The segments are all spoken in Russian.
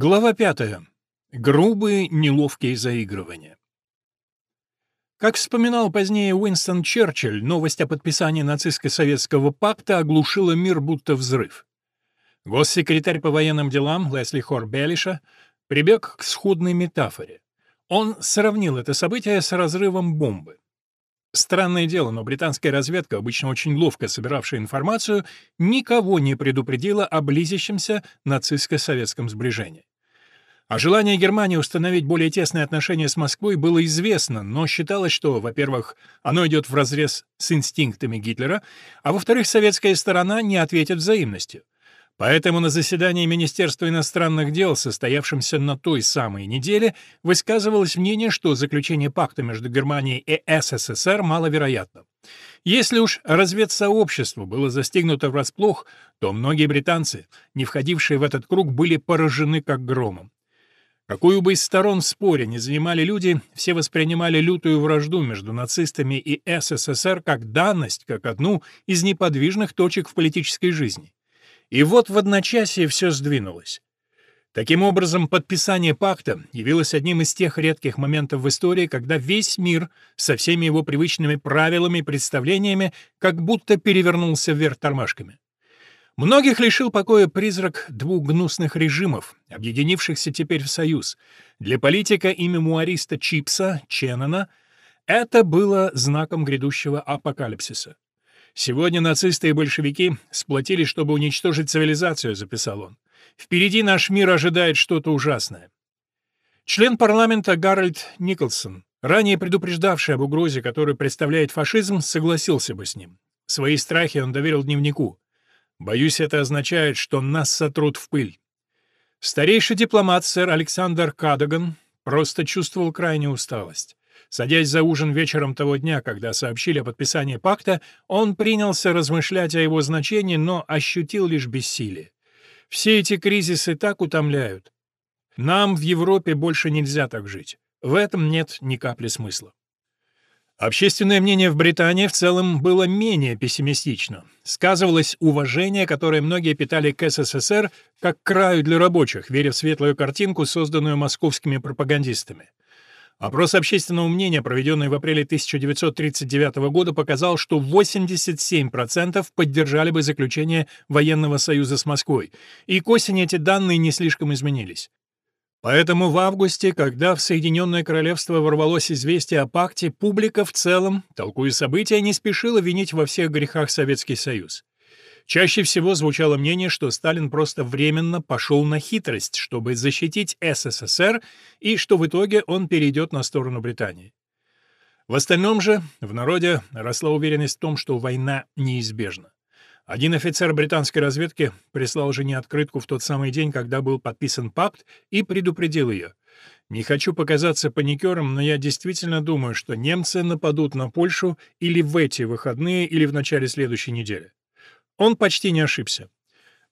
Глава пятая. Грубые, неловкие заигрывания. Как вспоминал позднее Уинстон Черчилль, новость о подписании нацистско-советского пакта оглушила мир будто взрыв. Госсекретарь по военным делам Лесли Хор Белиша прибег к сходной метафоре. Он сравнил это событие с разрывом бомбы. Странное дело, но британская разведка, обычно очень ловко собиравшая информацию, никого не предупредила о близящемся нацистско-советском сближении. А желание Германии установить более тесные отношения с Москвой было известно, но считалось, что, во-первых, оно идет вразрез с инстинктами Гитлера, а во-вторых, советская сторона не ответит взаимностью. Поэтому на заседании Министерства иностранных дел, состоявшемся на той самой неделе, высказывалось мнение, что заключение пакта между Германией и СССР маловероятно. Если уж разведсообщество было застигнуто врасплох, то многие британцы, не входившие в этот круг, были поражены как громом. Какую бы из сторон в споре не занимали люди, все воспринимали лютую вражду между нацистами и СССР как данность, как одну из неподвижных точек в политической жизни. И вот в одночасье все сдвинулось. Таким образом, подписание пакта явилось одним из тех редких моментов в истории, когда весь мир со всеми его привычными правилами и представлениями как будто перевернулся вверх тормашками. Многих лишил покоя призрак двух гнусных режимов, объединившихся теперь в союз. Для политика и мемуариста Чипса, Ченнона, это было знаком грядущего апокалипсиса. «Сегодня нацисты и большевики сплотились, чтобы уничтожить цивилизацию», — записал он. «Впереди наш мир ожидает что-то ужасное». Член парламента Гарольд Николсон, ранее предупреждавший об угрозе, которую представляет фашизм, согласился бы с ним. Свои страхи он доверил дневнику. «Боюсь, это означает, что нас сотрут в пыль». Старейший дипломат сэр Александр Кадаган просто чувствовал крайнюю усталость. Садясь за ужин вечером того дня, когда сообщили о подписании пакта, он принялся размышлять о его значении, но ощутил лишь бессилие. Все эти кризисы так утомляют. Нам в Европе больше нельзя так жить. В этом нет ни капли смысла. Общественное мнение в Британии в целом было менее пессимистично. Сказывалось уважение, которое многие питали к СССР как к краю для рабочих, веря в светлую картинку, созданную московскими пропагандистами. Опрос общественного мнения, проведенный в апреле 1939 года, показал, что 87% поддержали бы заключение военного союза с Москвой, и к осени эти данные не слишком изменились. Поэтому в августе, когда в Соединенное Королевство ворвалось известие о пакте, публика в целом, толкуя события, не спешила винить во всех грехах Советский Союз. Чаще всего звучало мнение, что Сталин просто временно пошел на хитрость, чтобы защитить СССР, и что в итоге он перейдет на сторону Британии. В остальном же в народе росла уверенность в том, что война неизбежна. Один офицер британской разведки прислал жене открытку в тот самый день, когда был подписан пакт, и предупредил ее. «Не хочу показаться паникером, но я действительно думаю, что немцы нападут на Польшу или в эти выходные, или в начале следующей недели. Он почти не ошибся.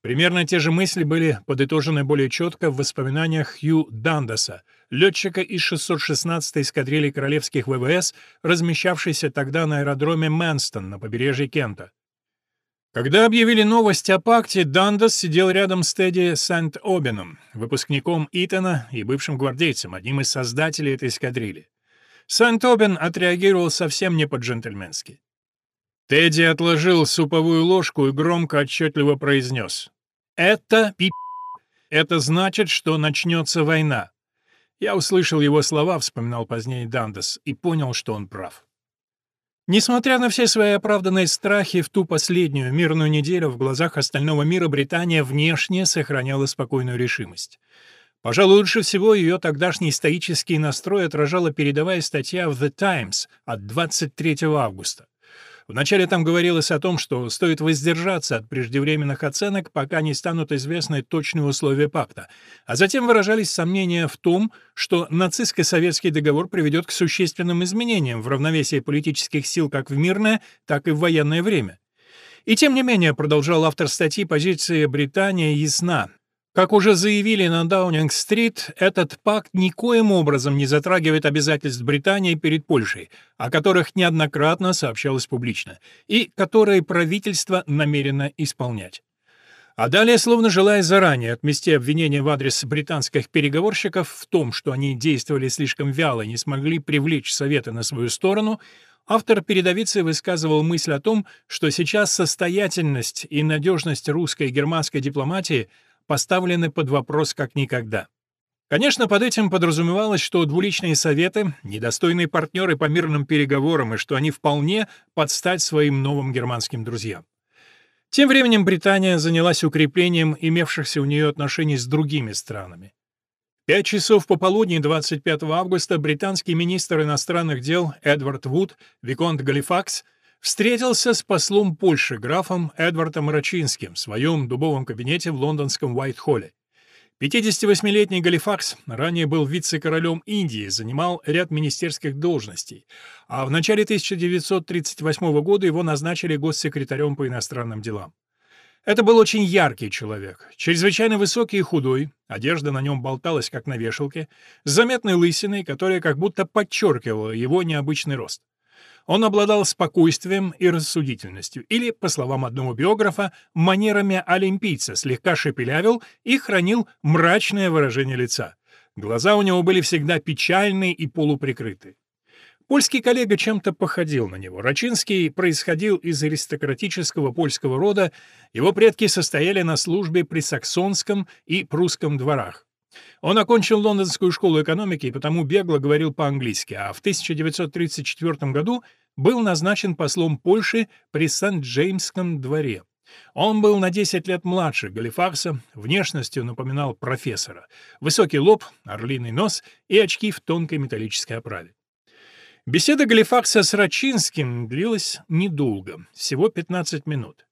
Примерно те же мысли были подытожены более четко в воспоминаниях Хью Дандаса, летчика из 616-й эскадрильи королевских ВВС, размещавшейся тогда на аэродроме Мэнстон на побережье Кента. Когда объявили новость о пакте, Дандас сидел рядом с Тедди Сент-Обином, выпускником Итона и бывшим гвардейцем, одним из создателей этой эскадрильи. Сент-Обин отреагировал совсем не по-джентльменски. Тедди отложил суповую ложку и громко отчетливо произнес. «Это пи***. Это значит, что начнется война». Я услышал его слова, вспоминал позднее Дандес, и понял, что он прав. Несмотря на все свои оправданные страхи, в ту последнюю мирную неделю в глазах остального мира Британия внешне сохраняла спокойную решимость. Пожалуй, лучше всего ее тогдашний стоический настрой отражала передовая статья в The Times от 23 августа. Вначале там говорилось о том, что стоит воздержаться от преждевременных оценок, пока не станут известны точные условия пакта, а затем выражались сомнения в том, что нацистско-советский договор приведет к существенным изменениям в равновесии политических сил как в мирное, так и в военное время. И тем не менее, продолжал автор статьи, позиция Британии ясна. Как уже заявили на Даунинг-стрит, этот пакт никоим образом не затрагивает обязательств Британии перед Польшей, о которых неоднократно сообщалось публично, и которые правительство намерено исполнять. А далее, словно желая заранее отмести обвинения в адрес британских переговорщиков в том, что они действовали слишком вяло и не смогли привлечь Советы на свою сторону, автор передовицы высказывал мысль о том, что сейчас состоятельность и надежность русской и германской дипломатии поставлены под вопрос как никогда. Конечно, под этим подразумевалось, что двуличные советы — недостойные партнеры по мирным переговорам и что они вполне подстать своим новым германским друзьям. Тем временем Британия занялась укреплением имевшихся у нее отношений с другими странами. Пять часов пополудни 25 августа британский министр иностранных дел Эдвард Вуд, Виконт Галифакс, встретился с послом Польши графом Эдвардом Рачинским в своем дубовом кабинете в лондонском Уайт-Холле. 58-летний Галифакс ранее был вице-королем Индии, занимал ряд министерских должностей, а в начале 1938 года его назначили госсекретарем по иностранным делам. Это был очень яркий человек, чрезвычайно высокий и худой, одежда на нем болталась, как на вешалке, с заметной лысиной, которая как будто подчеркивала его необычный рост. Он обладал спокойствием и рассудительностью, или, по словам одного биографа, манерами олимпийца, слегка шепелявил и хранил мрачное выражение лица. Глаза у него были всегда печальные и полуприкрыты. Польский коллега чем-то походил на него. Рачинский происходил из аристократического польского рода, его предки состояли на службе при саксонском и прусском дворах. Он окончил лондонскую школу экономики и потому бегло говорил по-английски, а в 1934 году был назначен послом Польши при Сент-Джеймском дворе. Он был на 10 лет младше Галифакса, внешностью напоминал профессора. Высокий лоб, орлиный нос и очки в тонкой металлической оправе. Беседа Галифакса с Рачинским длилась недолго, всего 15 минут.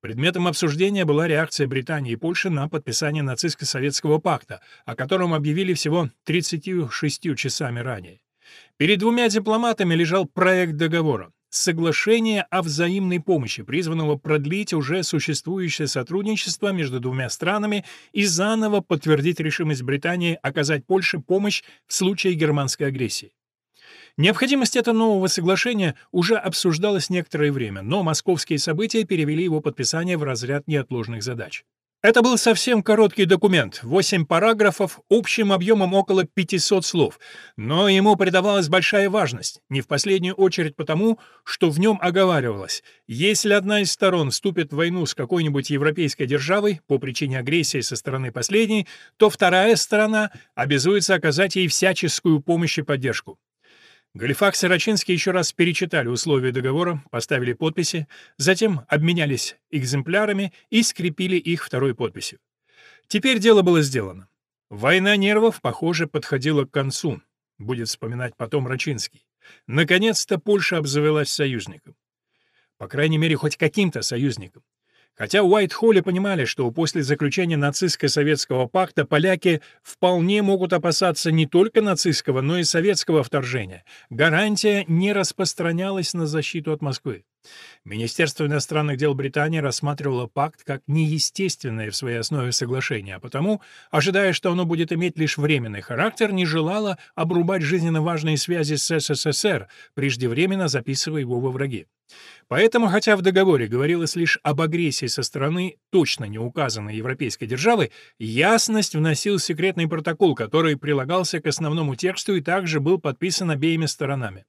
Предметом обсуждения была реакция Британии и Польши на подписание нацистско-советского пакта, о котором объявили всего 36 часами ранее. Перед двумя дипломатами лежал проект договора соглашение о взаимной помощи, призванного продлить уже существующее сотрудничество между двумя странами и заново подтвердить решимость Британии оказать Польше помощь в случае германской агрессии. Необходимость этого нового соглашения уже обсуждалась некоторое время, но московские события перевели его подписание в разряд неотложных задач. Это был совсем короткий документ, 8 параграфов, общим объемом около 500 слов, но ему придавалась большая важность, не в последнюю очередь потому, что в нем оговаривалось, если одна из сторон вступит в войну с какой-нибудь европейской державой по причине агрессии со стороны последней, то вторая сторона обязуется оказать ей всяческую помощь и поддержку. Галифакс и Рачинский еще раз перечитали условия договора, поставили подписи, затем обменялись экземплярами и скрепили их второй подписью. Теперь дело было сделано. Война нервов, похоже, подходила к концу, будет вспоминать потом Рачинский. Наконец-то Польша обзавелась союзником. По крайней мере, хоть каким-то союзником. Хотя в Уайт-Холле понимали, что после заключения нацистско-советского пакта поляки вполне могут опасаться не только нацистского, но и советского вторжения, гарантия не распространялась на защиту от Москвы. Министерство иностранных дел Британии рассматривало пакт как неестественное в своей основе соглашение, а потому, ожидая, что оно будет иметь лишь временный характер, не желало обрубать жизненно важные связи с СССР, преждевременно записывая его во враги. Поэтому, хотя в договоре говорилось лишь об агрессии со стороны точно не указанной европейской державы, ясность вносил секретный протокол, который прилагался к основному тексту и также был подписан обеими сторонами.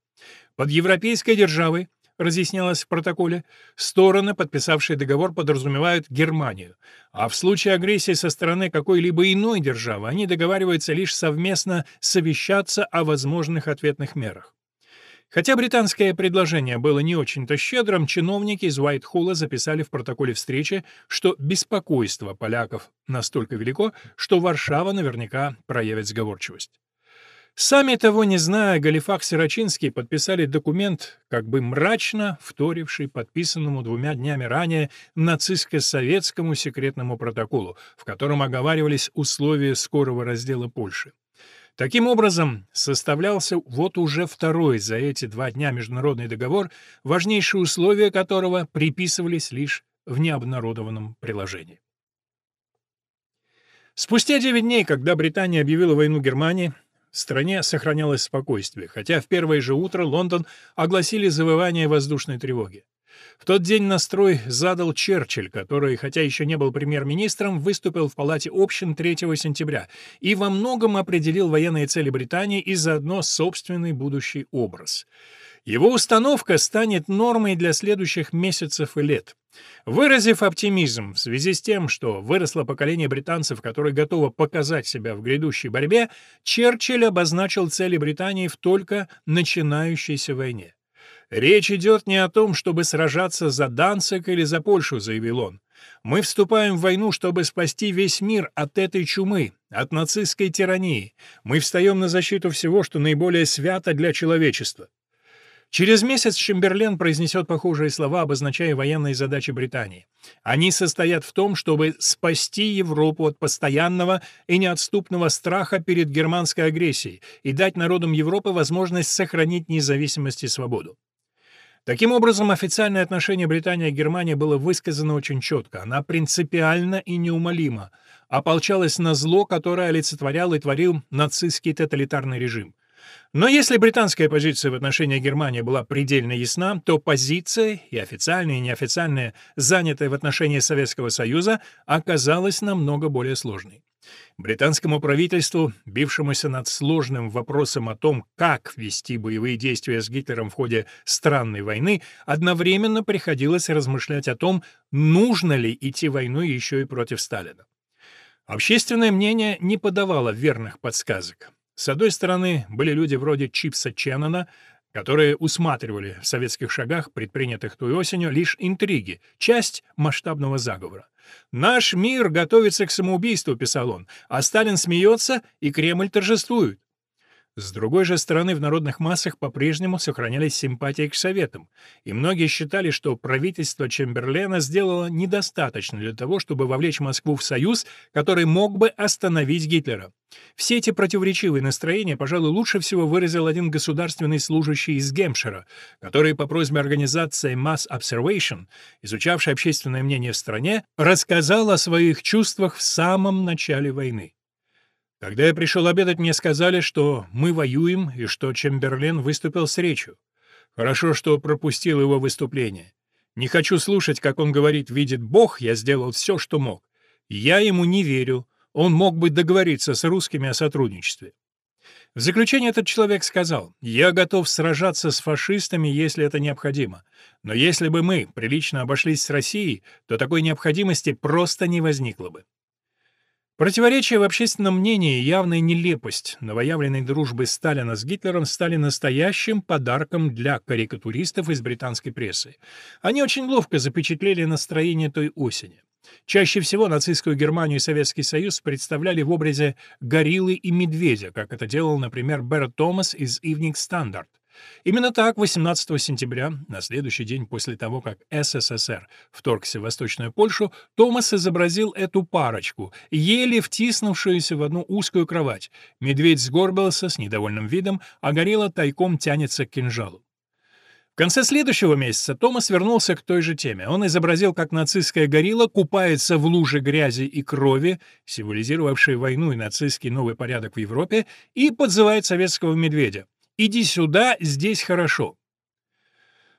Под европейской державой разъяснялось в протоколе, стороны, подписавшие договор, подразумевают Германию, а в случае агрессии со стороны какой-либо иной державы они договариваются лишь совместно совещаться о возможных ответных мерах. Хотя британское предложение было не очень-то щедрым, чиновники из Уайт-Холла записали в протоколе встречи, что беспокойство поляков настолько велико, что Варшава наверняка проявит сговорчивость. Сами того не зная, Галифакс и Рачинский подписали документ, как бы мрачно вторивший подписанному двумя днями ранее нацистско-советскому секретному протоколу, в котором оговаривались условия скорого раздела Польши. Таким образом, составлялся вот уже второй за эти два дня международный договор, важнейшие условия которого приписывались лишь в необнародованном приложении. Спустя 9 дней, когда Британия объявила войну Германии, в стране сохранялось спокойствие, хотя в первое же утро Лондон огласили завывание воздушной тревоги. В тот день настрой задал Черчилль, который, хотя еще не был премьер-министром, выступил в Палате общин 3 сентября и во многом определил военные цели Британии и заодно собственный будущий образ. Его установка станет нормой для следующих месяцев и лет. Выразив оптимизм в связи с тем, что выросло поколение британцев, которое готово показать себя в грядущей борьбе, Черчилль обозначил цели Британии в только начинающейся войне. «Речь идет не о том, чтобы сражаться за Данцик или за Польшу», — заявил он. «Мы вступаем в войну, чтобы спасти весь мир от этой чумы, от нацистской тирании. Мы встаем на защиту всего, что наиболее свято для человечества». Через месяц Чемберлен произнесет похожие слова, обозначая военные задачи Британии. Они состоят в том, чтобы спасти Европу от постоянного и неотступного страха перед германской агрессией и дать народам Европы возможность сохранить независимость и свободу. Таким образом, официальное отношение Британии к Германии было высказано очень четко. Она принципиально и неумолимо ополчалась на зло, которое олицетворял и творил нацистский тоталитарный режим. Но если британская позиция в отношении Германии была предельно ясна, то позиция, и официальная, и неофициальная, занятая в отношении Советского Союза, оказалась намного более сложной. Британскому правительству, бившемуся над сложным вопросом о том, как вести боевые действия с Гитлером в ходе странной войны, одновременно приходилось размышлять о том, нужно ли идти войну еще и против Сталина. Общественное мнение не подавало верных подсказок. С одной стороны, были люди вроде Чипса Ченнона, которые усматривали в советских шагах, предпринятых той осенью, лишь интриги, часть масштабного заговора. «Наш мир готовится к самоубийству», — писал он, «а Сталин смеется, и Кремль торжествует. С другой же стороны, в народных массах по-прежнему сохранялись симпатии к Советам, и многие считали, что правительство Чемберлена сделало недостаточно для того, чтобы вовлечь Москву в союз, который мог бы остановить Гитлера. Все эти противоречивые настроения, пожалуй, лучше всего выразил один государственный служащий из Гемпшира, который по просьбе организации Mass Observation, изучавшей общественное мнение в стране, рассказал о своих чувствах в самом начале войны. Когда я пришел обедать, мне сказали, что мы воюем и что Чемберлен выступил с речью. Хорошо, что пропустил его выступление. Не хочу слушать, как он говорит «видит Бог, я сделал все, что мог». Я ему не верю. Он мог бы договориться с русскими о сотрудничестве. В заключение этот человек сказал, «Я готов сражаться с фашистами, если это необходимо. Но если бы мы прилично обошлись с Россией, то такой необходимости просто не возникло бы». Противоречия в общественном мнении и явная нелепость новоявленной дружбы Сталина с Гитлером стали настоящим подарком для карикатуристов из британской прессы. Они очень ловко запечатлели настроение той осени. Чаще всего нацистскую Германию и Советский Союз представляли в образе гориллы и медведя, как это делал, например, Берт Томас из Evening Standard. Именно так 18 сентября, на следующий день после того, как СССР вторгся в Восточную Польшу, Томас изобразил эту парочку, еле втиснувшуюся в одну узкую кровать. Медведь сгорбился с недовольным видом, а горилла тайком тянется к кинжалу. В конце следующего месяца Томас вернулся к той же теме. Он изобразил, как нацистская горилла купается в луже грязи и крови, символизировавшей войну и нацистский новый порядок в Европе, и подзывает советского медведя. «Иди сюда, здесь хорошо».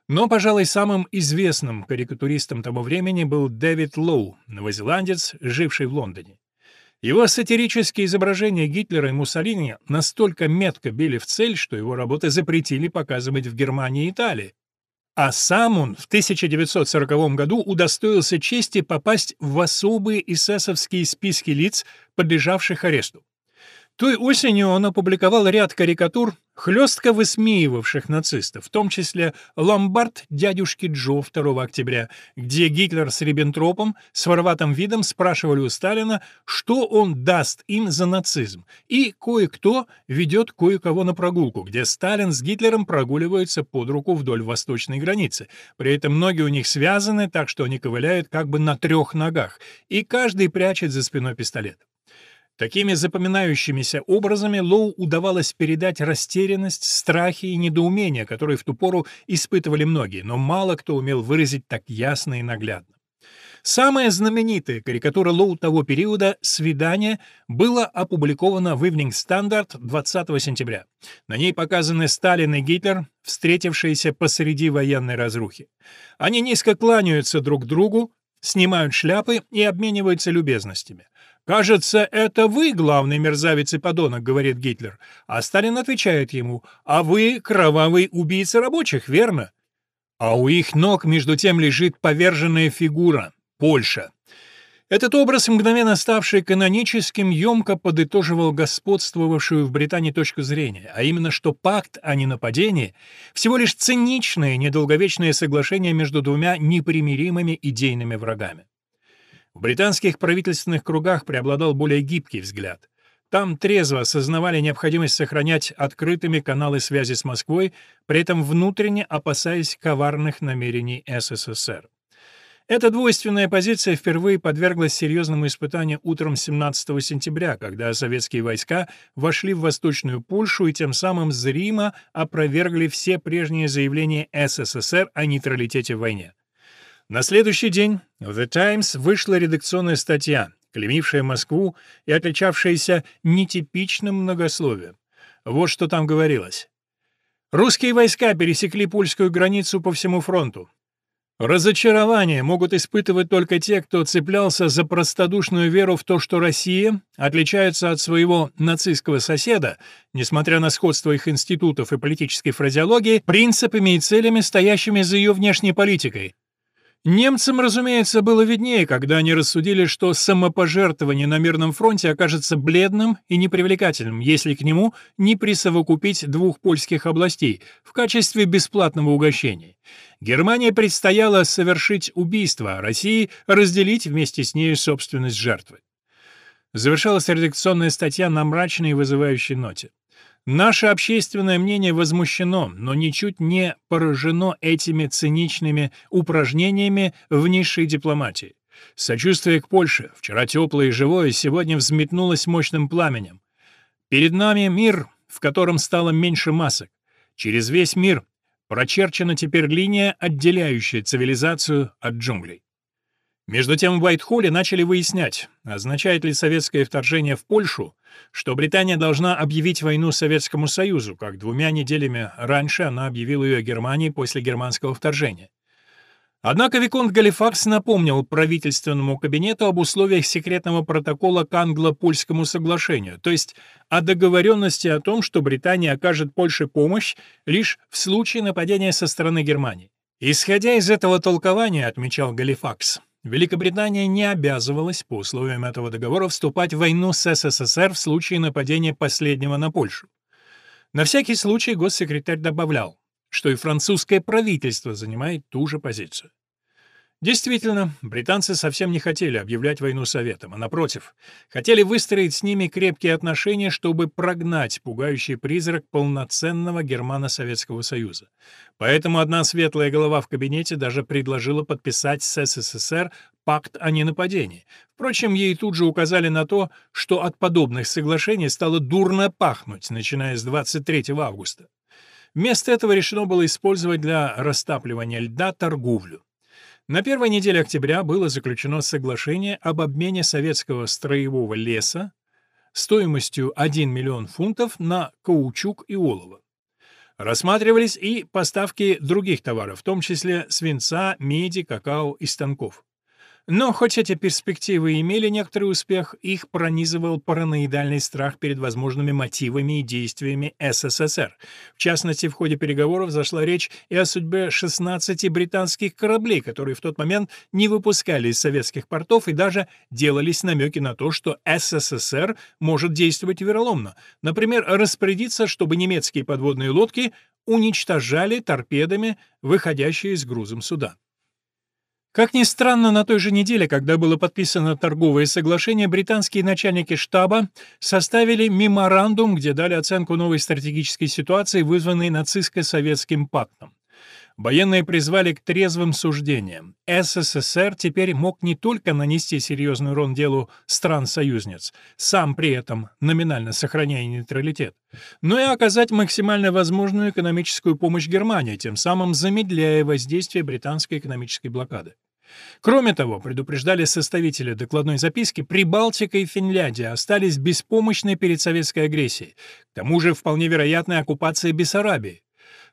Но, пожалуй, самым известным карикатуристом того времени был Дэвид Лоу, новозеландец, живший в Лондоне. Его сатирические изображения Гитлера и Муссолини настолько метко били в цель, что его работы запретили показывать в Германии и Италии. А сам он в 1940 году удостоился чести попасть в особые эсэсовские списки лиц, подлежавших аресту. Той осенью он опубликовал ряд карикатур, хлестко высмеивавших нацистов, в том числе «Ломбард дядюшки Джо» 2 октября, где Гитлер с Риббентропом с вороватым видом спрашивали у Сталина, что он даст им за нацизм, и кое-кто ведет кое-кого на прогулку, где Сталин с Гитлером прогуливаются под руку вдоль восточной границы. При этом ноги у них связаны так, что они ковыляют как бы на трех ногах, и каждый прячет за спиной пистолет. Такими запоминающимися образами Лоу удавалось передать растерянность, страхи и недоумение, которые в ту пору испытывали многие, но мало кто умел выразить так ясно и наглядно. Самая знаменитая карикатура Лоу того периода «Свидание» была опубликована в Evening Standard 20 сентября. На ней показаны Сталин и Гитлер, встретившиеся посреди военной разрухи. Они низко кланяются друг другу, снимают шляпы и обмениваются любезностями. «Кажется, это вы главный мерзавец и подонок», — говорит Гитлер. А Сталин отвечает ему, «А вы кровавый убийца рабочих, верно?» А у их ног между тем лежит поверженная фигура — Польша. Этот образ, мгновенно ставший каноническим, емко подытоживал господствовавшую в Британии точку зрения, а именно, что пакт о ненападении — всего лишь циничное, недолговечное соглашение между двумя непримиримыми идейными врагами. Британских правительственных кругах преобладал более гибкий взгляд. Там трезво осознавали необходимость сохранять открытыми каналы связи с Москвой, при этом внутренне опасаясь коварных намерений СССР. Эта двойственная позиция впервые подверглась серьезному испытанию утром 17 сентября, когда советские войска вошли в Восточную Польшу и тем самым зримо опровергли все прежние заявления СССР о нейтралитете в войне. На следующий день в The Times вышла редакционная статья, клеймившая Москву и отличавшаяся нетипичным многословием. Вот что там говорилось. Русские войска пересекли польскую границу по всему фронту. Разочарование могут испытывать только те, кто цеплялся за простодушную веру в то, что Россия отличается от своего нацистского соседа, несмотря на сходство их институтов и политической фразеологии, принципами и целями, стоящими за ее внешней политикой, Немцам, разумеется, было виднее, когда они рассудили, что самопожертвование на мирном фронте окажется бледным и непривлекательным, если к нему не присовокупить двух польских областей в качестве бесплатного угощения. Германии предстояло совершить убийство, а России разделить вместе с нею собственность жертвы. Завершалась редакционная статья на мрачной и вызывающей ноте. Наше общественное мнение возмущено, но ничуть не поражено этими циничными упражнениями в низшей дипломатии. Сочувствие к Польше, вчера теплое и живое, сегодня взметнулось мощным пламенем. Перед нами мир, в котором стало меньше масок. Через весь мир прочерчена теперь линия, отделяющая цивилизацию от джунглей. Между тем в Уайт-Холле начали выяснять, означает ли советское вторжение в Польшу, что Британия должна объявить войну Советскому Союзу, как двумя неделями раньше она объявила ее Германии после германского вторжения. Однако Виконт Галифакс напомнил правительственному кабинету об условиях секретного протокола к англо-польскому соглашению, то есть о договоренности о том, что Британия окажет Польше помощь лишь в случае нападения со стороны Германии. Исходя из этого толкования, отмечал Галифакс, Великобритания не обязывалась по условиям этого договора вступать в войну с СССР в случае нападения последнего на Польшу. На всякий случай госсекретарь добавлял, что и французское правительство занимает ту же позицию. Действительно, британцы совсем не хотели объявлять войну Советам, а напротив, хотели выстроить с ними крепкие отношения, чтобы прогнать пугающий призрак полноценного Германо-Советского Союза. Поэтому одна светлая голова в кабинете даже предложила подписать с СССР пакт о ненападении. Впрочем, ей тут же указали на то, что от подобных соглашений стало дурно пахнуть, начиная с 23 августа. Вместо этого решено было использовать для растапливания льда торговлю. На первой неделе октября было заключено соглашение об обмене советского строевого леса стоимостью 1 миллион фунтов на каучук и олово. Рассматривались и поставки других товаров, в том числе свинца, меди, какао и станков. Но хоть эти перспективы имели некоторый успех, их пронизывал параноидальный страх перед возможными мотивами и действиями СССР. В частности, в ходе переговоров зашла речь и о судьбе 16 британских кораблей, которые в тот момент не выпускали из советских портов и даже делались намеки на то, что СССР может действовать вероломно. Например, распорядиться, чтобы немецкие подводные лодки уничтожали торпедами выходящие с грузом суда. Как ни странно, на той же неделе, когда было подписано торговое соглашение, британские начальники штаба составили меморандум, где дали оценку новой стратегической ситуации, вызванной нацистско-советским пактом. Военные призвали к трезвым суждениям. СССР теперь мог не только нанести серьезный урон делу стран-союзниц, сам при этом номинально сохраняя нейтралитет, но и оказать максимально возможную экономическую помощь Германии, тем самым замедляя воздействие британской экономической блокады. Кроме того, предупреждали составители докладной записки, Прибалтика и Финляндия остались беспомощны перед советской агрессией. К тому же вполне вероятна оккупация Бессарабии.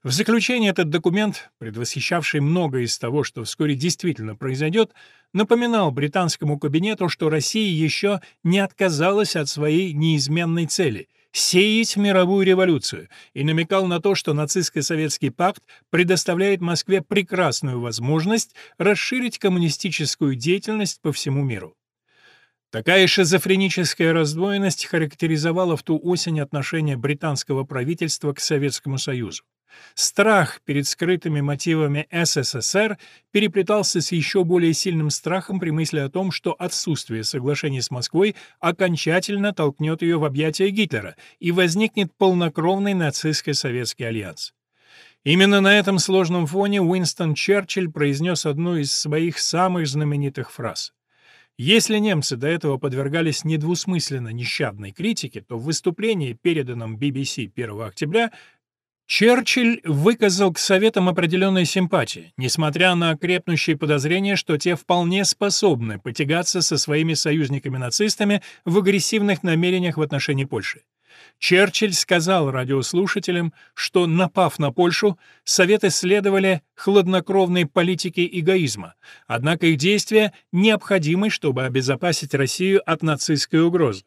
В заключение этот документ, предвосхищавший многое из того, что вскоре действительно произойдет, напоминал британскому кабинету, что Россия еще не отказалась от своей неизменной цели — сеять мировую революцию, и намекал на то, что нацистско-советский пакт предоставляет Москве прекрасную возможность расширить коммунистическую деятельность по всему миру. Такая шизофреническая раздвоенность характеризовала в ту осень отношение британского правительства к Советскому Союзу. Страх перед скрытыми мотивами СССР переплетался с еще более сильным страхом при мысли о том, что отсутствие соглашений с Москвой окончательно толкнет ее в объятия Гитлера и возникнет полнокровный нацистско-советский альянс. Именно на этом сложном фоне Уинстон Черчилль произнес одну из своих самых знаменитых фраз. Если немцы до этого подвергались недвусмысленно нещадной критике, то в выступлении, переданном BBC 1 октября, Черчилль выказал к Советам определенные симпатии, несмотря на крепнущие подозрения, что те вполне способны потягаться со своими союзниками-нацистами в агрессивных намерениях в отношении Польши. Черчилль сказал радиослушателям, что, напав на Польшу, Советы следовали хладнокровной политике эгоизма, однако их действия необходимы, чтобы обезопасить Россию от нацистской угрозы.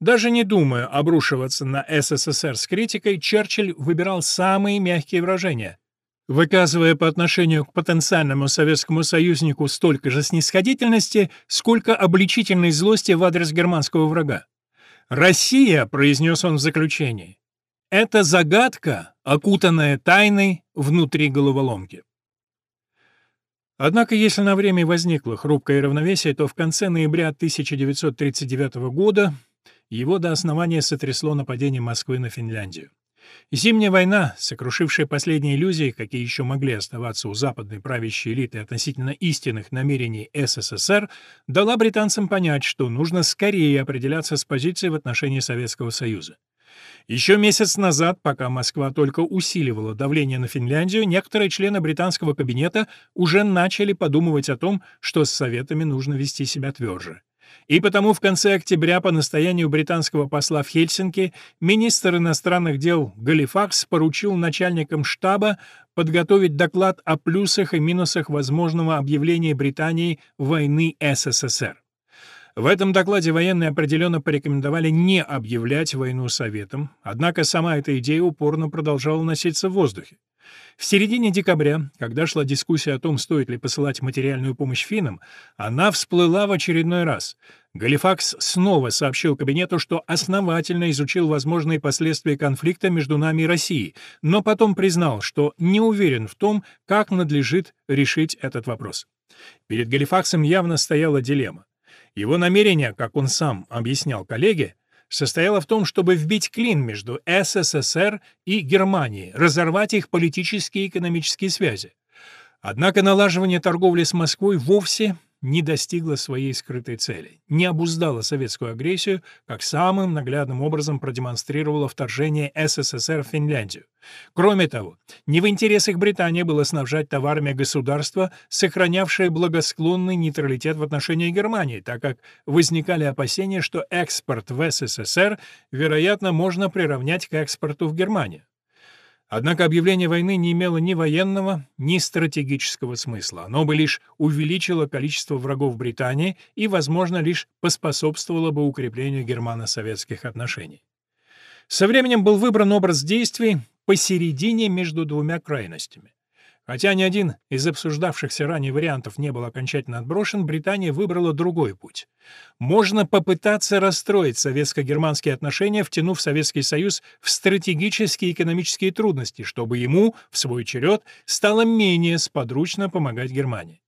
Даже не думая обрушиваться на СССР с критикой, Черчилль выбирал самые мягкие выражения. Выказывая по отношению к потенциальному советскому союзнику столько же снисходительности, сколько обличительной злости в адрес германского врага. «Россия», — произнес он в заключении, — «это загадка, окутанная тайной внутри головоломки». Однако, если на время возникло хрупкое равновесие, то в конце ноября 1939 года его до основания сотрясло нападение Москвы на Финляндию. Зимняя война, сокрушившая последние иллюзии, какие еще могли оставаться у западной правящей элиты относительно истинных намерений СССР, дала британцам понять, что нужно скорее определяться с позицией в отношении Советского Союза. Еще месяц назад, пока Москва только усиливала давление на Финляндию, некоторые члены британского кабинета уже начали подумывать о том, что с Советами нужно вести себя тверже. И потому в конце октября по настоянию британского посла в Хельсинки министр иностранных дел Галифакс поручил начальникам штаба подготовить доклад о плюсах и минусах возможного объявления Британии войны СССР. В этом докладе военные определенно порекомендовали не объявлять войну Советам, однако сама эта идея упорно продолжала носиться в воздухе. В середине декабря, когда шла дискуссия о том, стоит ли посылать материальную помощь финнам, она всплыла в очередной раз. Галифакс снова сообщил кабинету, что основательно изучил возможные последствия конфликта между нами и Россией, но потом признал, что не уверен в том, как надлежит решить этот вопрос. Перед Галифаксом явно стояла дилемма. Его намерение, как он сам объяснял коллеге, состояла в том, чтобы вбить клин между СССР и Германией, разорвать их политические и экономические связи. Однако налаживание торговли с Москвой вовсе не достигла своей скрытой цели, не обуздала советскую агрессию, как самым наглядным образом продемонстрировало вторжение СССР в Финляндию. Кроме того, не в интересах Британии было снабжать товарами государства, сохранявшее благосклонный нейтралитет в отношении Германии, так как возникали опасения, что экспорт в СССР, вероятно, можно приравнять к экспорту в Германию. Однако объявление войны не имело ни военного, ни стратегического смысла. Оно бы лишь увеличило количество врагов Британии и, возможно, лишь поспособствовало бы укреплению германо-советских отношений. Со временем был выбран образ действий посередине между двумя крайностями. Хотя ни один из обсуждавшихся ранее вариантов не был окончательно отброшен, Британия выбрала другой путь. Можно попытаться расстроить советско-германские отношения, втянув Советский Союз в стратегические и экономические трудности, чтобы ему, в свой черед, стало менее сподручно помогать Германии.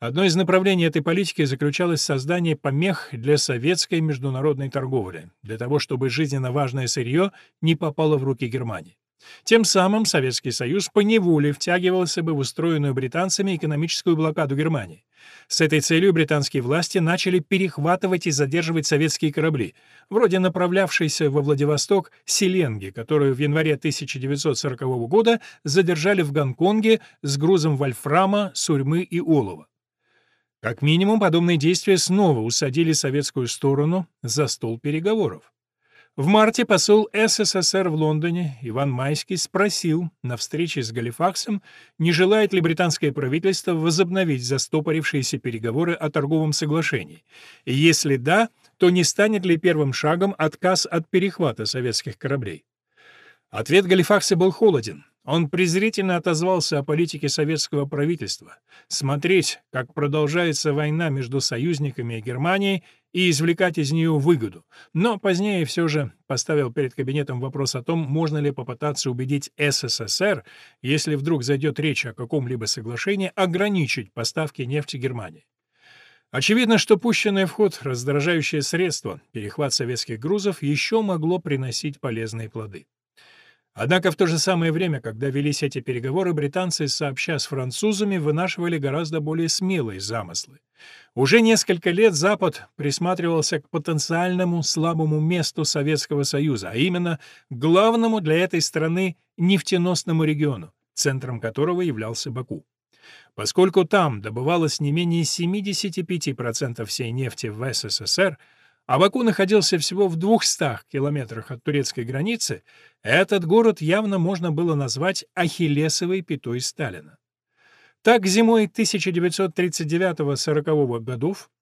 Одно из направлений этой политики заключалось в создании помех для советской международной торговли, для того, чтобы жизненно важное сырье не попало в руки Германии. Тем самым Советский Союз поневоле втягивался бы в устроенную британцами экономическую блокаду Германии. С этой целью британские власти начали перехватывать и задерживать советские корабли, вроде направлявшейся во Владивосток «Селенги», которую в январе 1940 года задержали в Гонконге с грузом вольфрама, сурьмы и олова. Как минимум, подобные действия снова усадили советскую сторону за стол переговоров. В марте посол СССР в Лондоне Иван Майский спросил на встрече с Галифаксом, не желает ли британское правительство возобновить застопорившиеся переговоры о торговом соглашении, если да, то не станет ли первым шагом отказ от перехвата советских кораблей. Ответ Галифакса был холоден. Он презрительно отозвался о политике советского правительства. Смотреть, как продолжается война между союзниками и Германией, и извлекать из нее выгоду. Но позднее все же поставил перед кабинетом вопрос о том, можно ли попытаться убедить СССР, если вдруг зайдет речь о каком-либо соглашении, ограничить поставки нефти Германии. Очевидно, что пущенное в ход раздражающее средство, перехват советских грузов, еще могло приносить полезные плоды. Однако в то же самое время, когда велись эти переговоры, британцы, сообща с французами, вынашивали гораздо более смелые замыслы. Уже несколько лет Запад присматривался к потенциальному слабому месту Советского Союза, а именно главному для этой страны нефтеносному региону, центром которого являлся Баку. Поскольку там добывалось не менее 75% всей нефти в СССР, а Баку находился всего в 200 километрах от турецкой границы, этот город явно можно было назвать Ахиллесовой пятой Сталина. Так, зимой 1939-40 годов,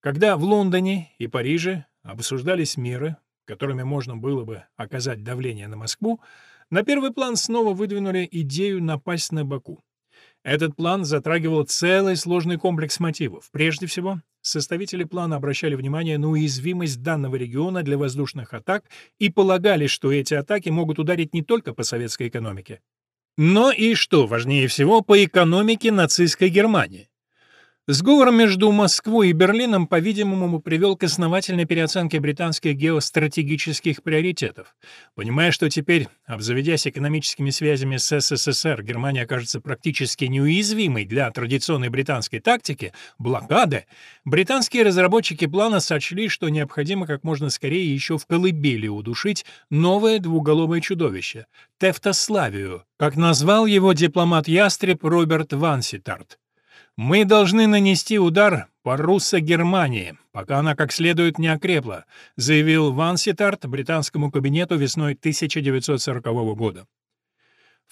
когда в Лондоне и Париже обсуждались меры, которыми можно было бы оказать давление на Москву, на первый план снова выдвинули идею напасть на Баку. Этот план затрагивал целый сложный комплекс мотивов. Прежде всего, составители плана обращали внимание на уязвимость данного региона для воздушных атак и полагали, что эти атаки могут ударить не только по советской экономике, но и, что важнее всего, по экономике нацистской Германии. Сговор между Москвой и Берлином, по-видимому, привел к основательной переоценке британских геостратегических приоритетов. Понимая, что теперь, обзаведясь экономическими связями с СССР, Германия окажется практически неуязвимой для традиционной британской тактики — блокады, британские разработчики плана сочли, что необходимо как можно скорее еще в колыбели удушить новое двуголовое чудовище — Тефтославию, как назвал его дипломат-ястреб Роберт Ванситарт. Мы должны нанести удар по Руссо-Германии, пока она как следует не окрепла, заявил Ван Ситарт британскому кабинету весной 1940 года.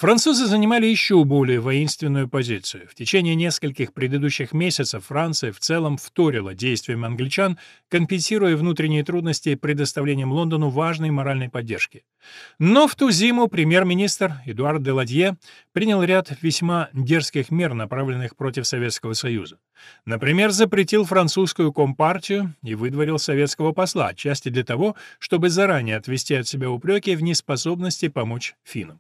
Французы занимали еще более воинственную позицию. В течение нескольких предыдущих месяцев Франция в целом вторила действиям англичан, компенсируя внутренние трудности предоставлением Лондону важной моральной поддержки. Но в ту зиму премьер-министр Эдуард де Ладье принял ряд весьма дерзких мер, направленных против Советского Союза. Например, запретил французскую компартию и выдворил советского посла, отчасти для того, чтобы заранее отвести от себя упреки в неспособности помочь финнам.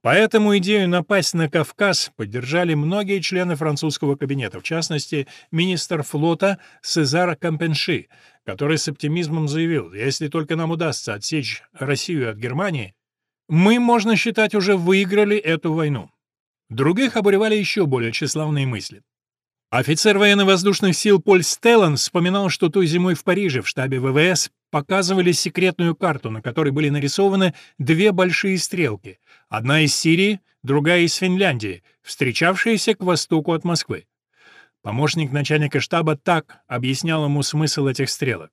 Поэтому идею напасть на Кавказ поддержали многие члены французского кабинета, в частности, министр флота Сезар Кампенши, который с оптимизмом заявил, если только нам удастся отсечь Россию от Германии, мы, можно считать, уже выиграли эту войну. Других обуревали еще более тщеславные мысли. Офицер военно-воздушных сил Поль Стеллан вспоминал, что той зимой в Париже в штабе ВВС показывали секретную карту, на которой были нарисованы две большие стрелки, одна из Сирии, другая из Финляндии, встречавшиеся к востоку от Москвы. Помощник начальника штаба так объяснял ему смысл этих стрелок.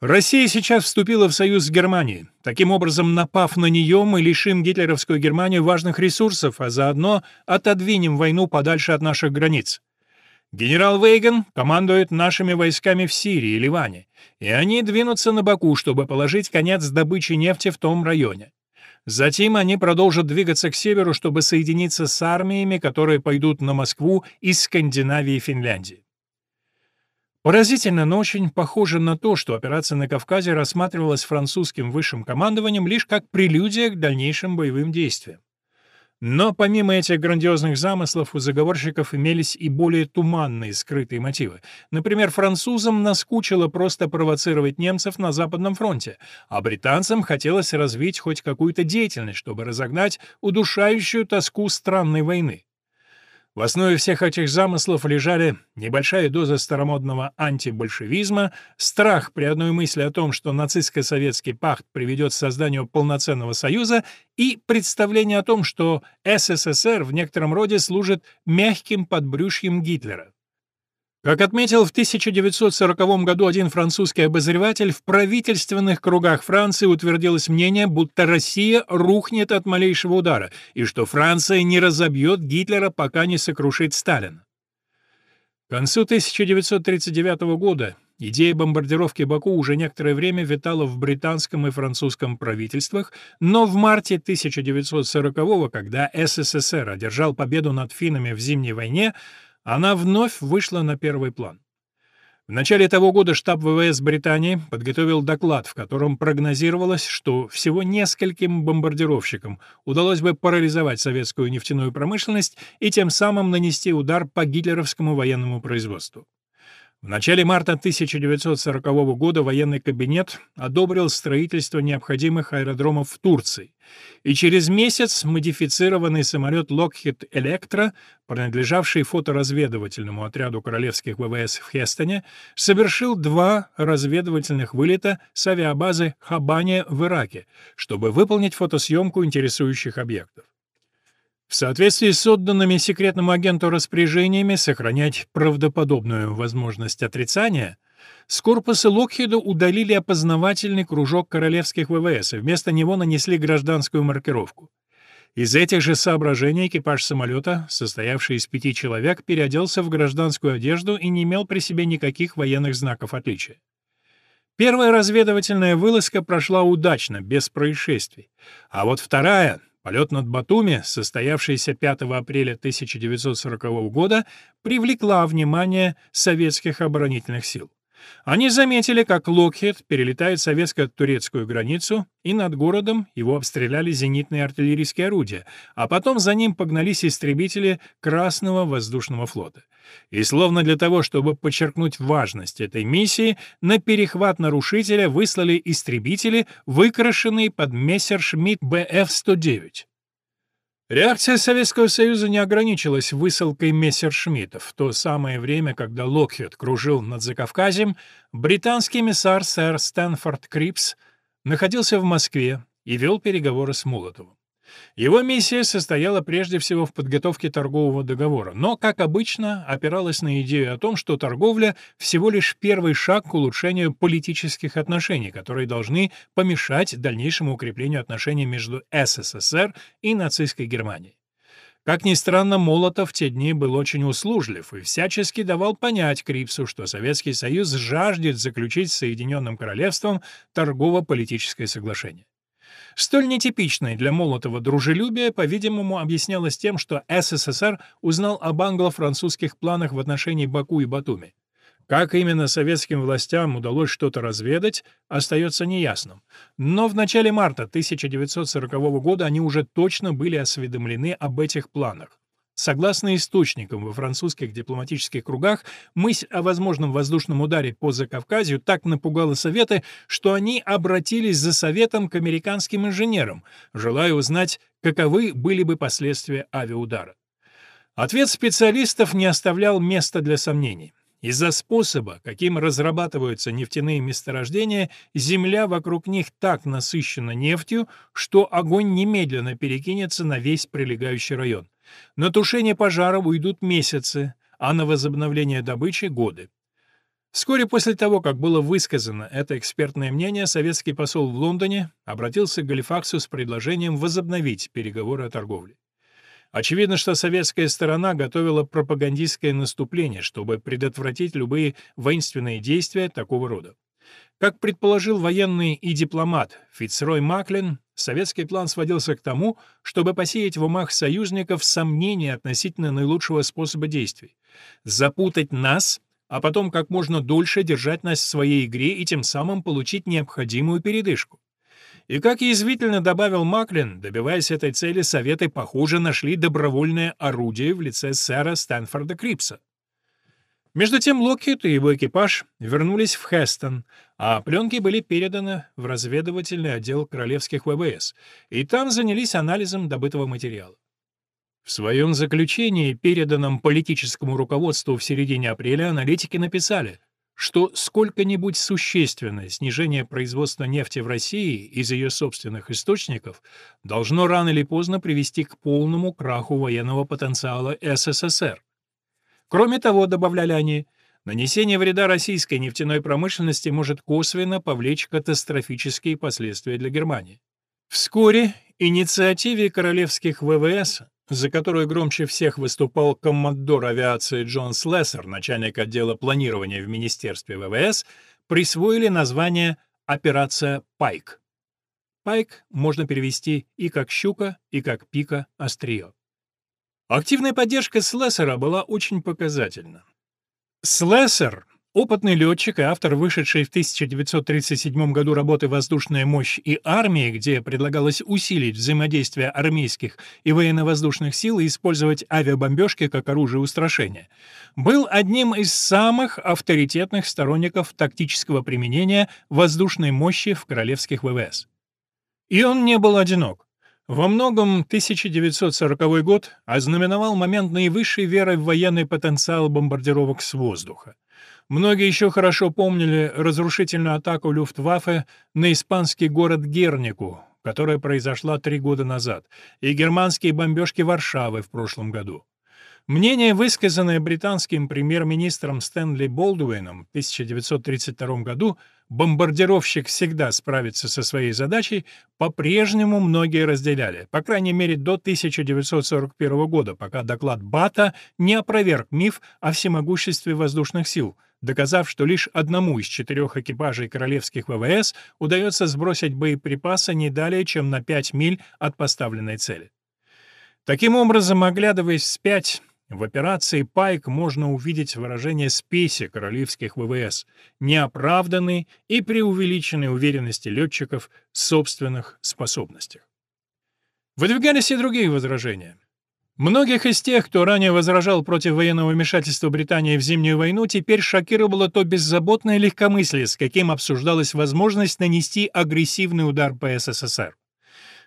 Россия сейчас вступила в союз с Германией. Таким образом, напав на нее, мы лишим гитлеровскую Германию важных ресурсов, а заодно отодвинем войну подальше от наших границ. Генерал Вейган командует нашими войсками в Сирии и Ливане, и они двинутся на Баку, чтобы положить конец добыче нефти в том районе. Затем они продолжат двигаться к северу, чтобы соединиться с армиями, которые пойдут на Москву из Скандинавии и Финляндии. Поразительно, но очень похоже на то, что операция на Кавказе рассматривалась французским высшим командованием лишь как прелюдия к дальнейшим боевым действиям. Но помимо этих грандиозных замыслов у заговорщиков имелись и более туманные скрытые мотивы. Например, французам наскучило просто провоцировать немцев на Западном фронте, а британцам хотелось развить хоть какую-то деятельность, чтобы разогнать удушающую тоску странной войны. В основе всех этих замыслов лежали небольшая доза старомодного антибольшевизма, страх при одной мысли о том, что нацистско-советский пакт приведет к созданию полноценного союза, и представление о том, что СССР в некотором роде служит мягким подбрюшьем Гитлера. Как отметил в 1940 году один французский обозреватель, в правительственных кругах Франции утвердилось мнение, будто Россия рухнет от малейшего удара, и что Франция не разобьет Гитлера, пока не сокрушит Сталина. К концу 1939 года идея бомбардировки Баку уже некоторое время витала в британском и французском правительствах, но в марте 1940 когда СССР одержал победу над финнами в Зимней войне, она вновь вышла на первый план. В начале того года штаб ВВС Британии подготовил доклад, в котором прогнозировалось, что всего нескольким бомбардировщикам удалось бы парализовать советскую нефтяную промышленность и тем самым нанести удар по гитлеровскому военному производству. В начале марта 1940 года военный кабинет одобрил строительство необходимых аэродромов в Турции, и через месяц модифицированный самолет Lockheed Electra, принадлежавший фоторазведывательному отряду королевских ВВС в Хестоне, совершил два разведывательных вылета с авиабазы Хабане в Ираке, чтобы выполнить фотосъемку интересующих объектов. В соответствии с отданными секретному агенту распоряжениями сохранять правдоподобную возможность отрицания, с корпуса Локхеда удалили опознавательный кружок королевских ВВС и вместо него нанесли гражданскую маркировку. Из этих же соображений экипаж самолета, состоявший из пяти человек, переоделся в гражданскую одежду и не имел при себе никаких военных знаков отличия. Первая разведывательная вылазка прошла удачно, без происшествий. А вот вторая, Полет над Батуми, состоявшийся 5 апреля 1940 года, привлекла внимание советских оборонительных сил. Они заметили, как Локхед перелетает советско-турецкую границу, и над городом его обстреляли зенитные артиллерийские орудия, а потом за ним погнались истребители Красного воздушного флота. И словно для того, чтобы подчеркнуть важность этой миссии, на перехват нарушителя выслали истребители, выкрашенные под Мессершмитт БФ-109. Реакция Советского Союза не ограничилась высылкой мессершмиттов. В то самое время, когда Локхед кружил над Закавказьем, британский эмиссар сэр Стэнфорд Крипс находился в Москве и вел переговоры с Молотовым. Его миссия состояла прежде всего в подготовке торгового договора, но, как обычно, опиралась на идею о том, что торговля — всего лишь первый шаг к улучшению политических отношений, которые должны помешать дальнейшему укреплению отношений между СССР и нацистской Германией. Как ни странно, Молотов в те дни был очень услужлив и всячески давал понять Крипсу, что Советский Союз жаждет заключить с Соединенным Королевством торгово-политическое соглашение. Столь нетипичное для Молотова дружелюбие, по-видимому, объяснялось тем, что СССР узнал об англо-французских планах в отношении Баку и Батуми. Как именно советским властям удалось что-то разведать, остается неясным. Но в начале марта 1940 года они уже точно были осведомлены об этих планах. Согласно источникам во французских дипломатических кругах, мысль о возможном воздушном ударе по Закавказью так напугала Советы, что они обратились за советом к американским инженерам, желая узнать, каковы были бы последствия авиаудара. Ответ специалистов не оставлял места для сомнений. Из-за способа, каким разрабатываются нефтяные месторождения, земля вокруг них так насыщена нефтью, что огонь немедленно перекинется на весь прилегающий район. На тушение пожара уйдут месяцы, а на возобновление добычи — годы. Вскоре после того, как было высказано это экспертное мнение, советский посол в Лондоне обратился к Галифаксу с предложением возобновить переговоры о торговле. Очевидно, что советская сторона готовила пропагандистское наступление, чтобы предотвратить любые воинственные действия такого рода. Как предположил военный и дипломат Фицрой Маклин, советский план сводился к тому, чтобы посеять в умах союзников сомнения относительно наилучшего способа действий, запутать нас, а потом как можно дольше держать нас в своей игре и тем самым получить необходимую передышку. И как язвительно добавил Маклин, добиваясь этой цели, Советы, похоже, нашли добровольное орудие в лице сэра Стэнфорда Крипса. Между тем Локхит и его экипаж вернулись в Хестон, а пленки были переданы в разведывательный отдел королевских ВВС, и там занялись анализом добытого материала. В своем заключении, переданном политическому руководству в середине апреля, аналитики написали, что сколько-нибудь существенное снижение производства нефти в России из ее собственных источников должно рано или поздно привести к полному краху военного потенциала СССР. Кроме того, добавляли они, Нанесение вреда российской нефтяной промышленности может косвенно повлечь катастрофические последствия для Германии. Вскоре инициативе королевских ВВС, за которую громче всех выступал коммодор авиации Джон Слессер, начальник отдела планирования в Министерстве ВВС, присвоили название «Операция Пайк». Пайк можно перевести и как «щука», и как «пика» острие. Активная поддержка Слессера была очень показательна. Слессер — опытный летчик и автор вышедшей в 1937 году работы «Воздушная мощь и армия», где предлагалось усилить взаимодействие армейских и военно-воздушных сил и использовать авиабомбежки как оружие устрашения, был одним из самых авторитетных сторонников тактического применения воздушной мощи в королевских ВВС. И он не был одинок. Во многом 1940 год ознаменовал момент наивысшей веры в военный потенциал бомбардировок с воздуха. Многие еще хорошо помнили разрушительную атаку Люфтваффе на испанский город Гернику, которая произошла три года назад, и германские бомбежки Варшавы в прошлом году. Мнение, высказанное британским премьер-министром Стэнли Болдуином в 1932 году, бомбардировщик всегда справится со своей задачей, по-прежнему многие разделяли, по крайней мере до 1941 года, пока доклад Бата не опроверг миф о всемогуществе воздушных сил, доказав, что лишь одному из четырех экипажей королевских ВВС удается сбросить боеприпасы не далее, чем на 5 миль от поставленной цели. Таким образом, оглядываясь вспять, в операции «Пайк» можно увидеть выражение спеси королевских ВВС, неоправданной и преувеличенной уверенности летчиков в собственных способностях. Выдвигались и другие возражения. Многих из тех, кто ранее возражал против военного вмешательства Британии в Зимнюю войну, теперь шокировало то беззаботное легкомыслие, с каким обсуждалась возможность нанести агрессивный удар по СССР.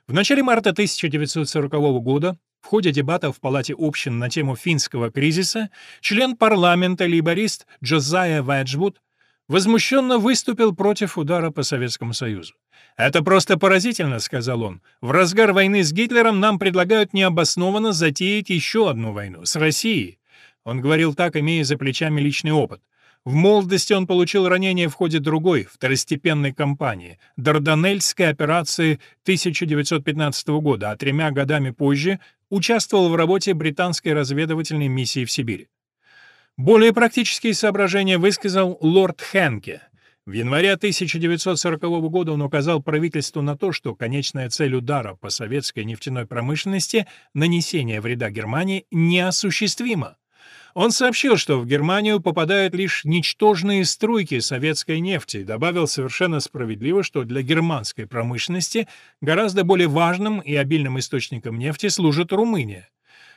В начале марта 1940 года в ходе дебатов в Палате общин на тему финского кризиса член парламента лейборист Джозайя Веджвуд возмущенно выступил против удара по Советскому Союзу. «Это просто поразительно», — сказал он. «В разгар войны с Гитлером нам предлагают необоснованно затеять еще одну войну, с Россией». Он говорил так, имея за плечами личный опыт. В молодости он получил ранение в ходе другой, второстепенной кампании — Дарданельской операции 1915 года, а тремя годами позже участвовал в работе британской разведывательной миссии в Сибири. Более практические соображения высказал лорд Хенке. В январе 1940 года он указал правительству на то, что конечная цель удара по советской нефтяной промышленности — нанесение вреда Германии — неосуществима. Он сообщил, что в Германию попадают лишь ничтожные струйки советской нефти и добавил совершенно справедливо, что для германской промышленности гораздо более важным и обильным источником нефти служит Румыния.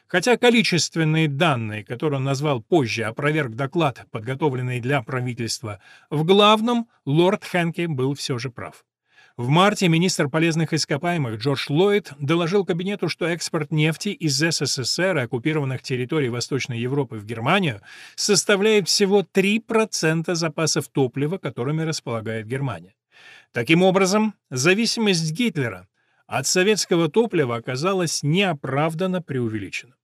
Хотя количественные данные, которые он назвал позже, опроверг доклад, подготовленный для правительства, в главном лорд Хенке был все же прав. В марте министр полезных ископаемых Джордж Ллойд доложил кабинету, что экспорт нефти из СССР и оккупированных территорий Восточной Европы в Германию составляет всего 3% запасов топлива, которыми располагает Германия. Таким образом, зависимость Гитлера от советского топлива оказалась неоправданно преувеличена.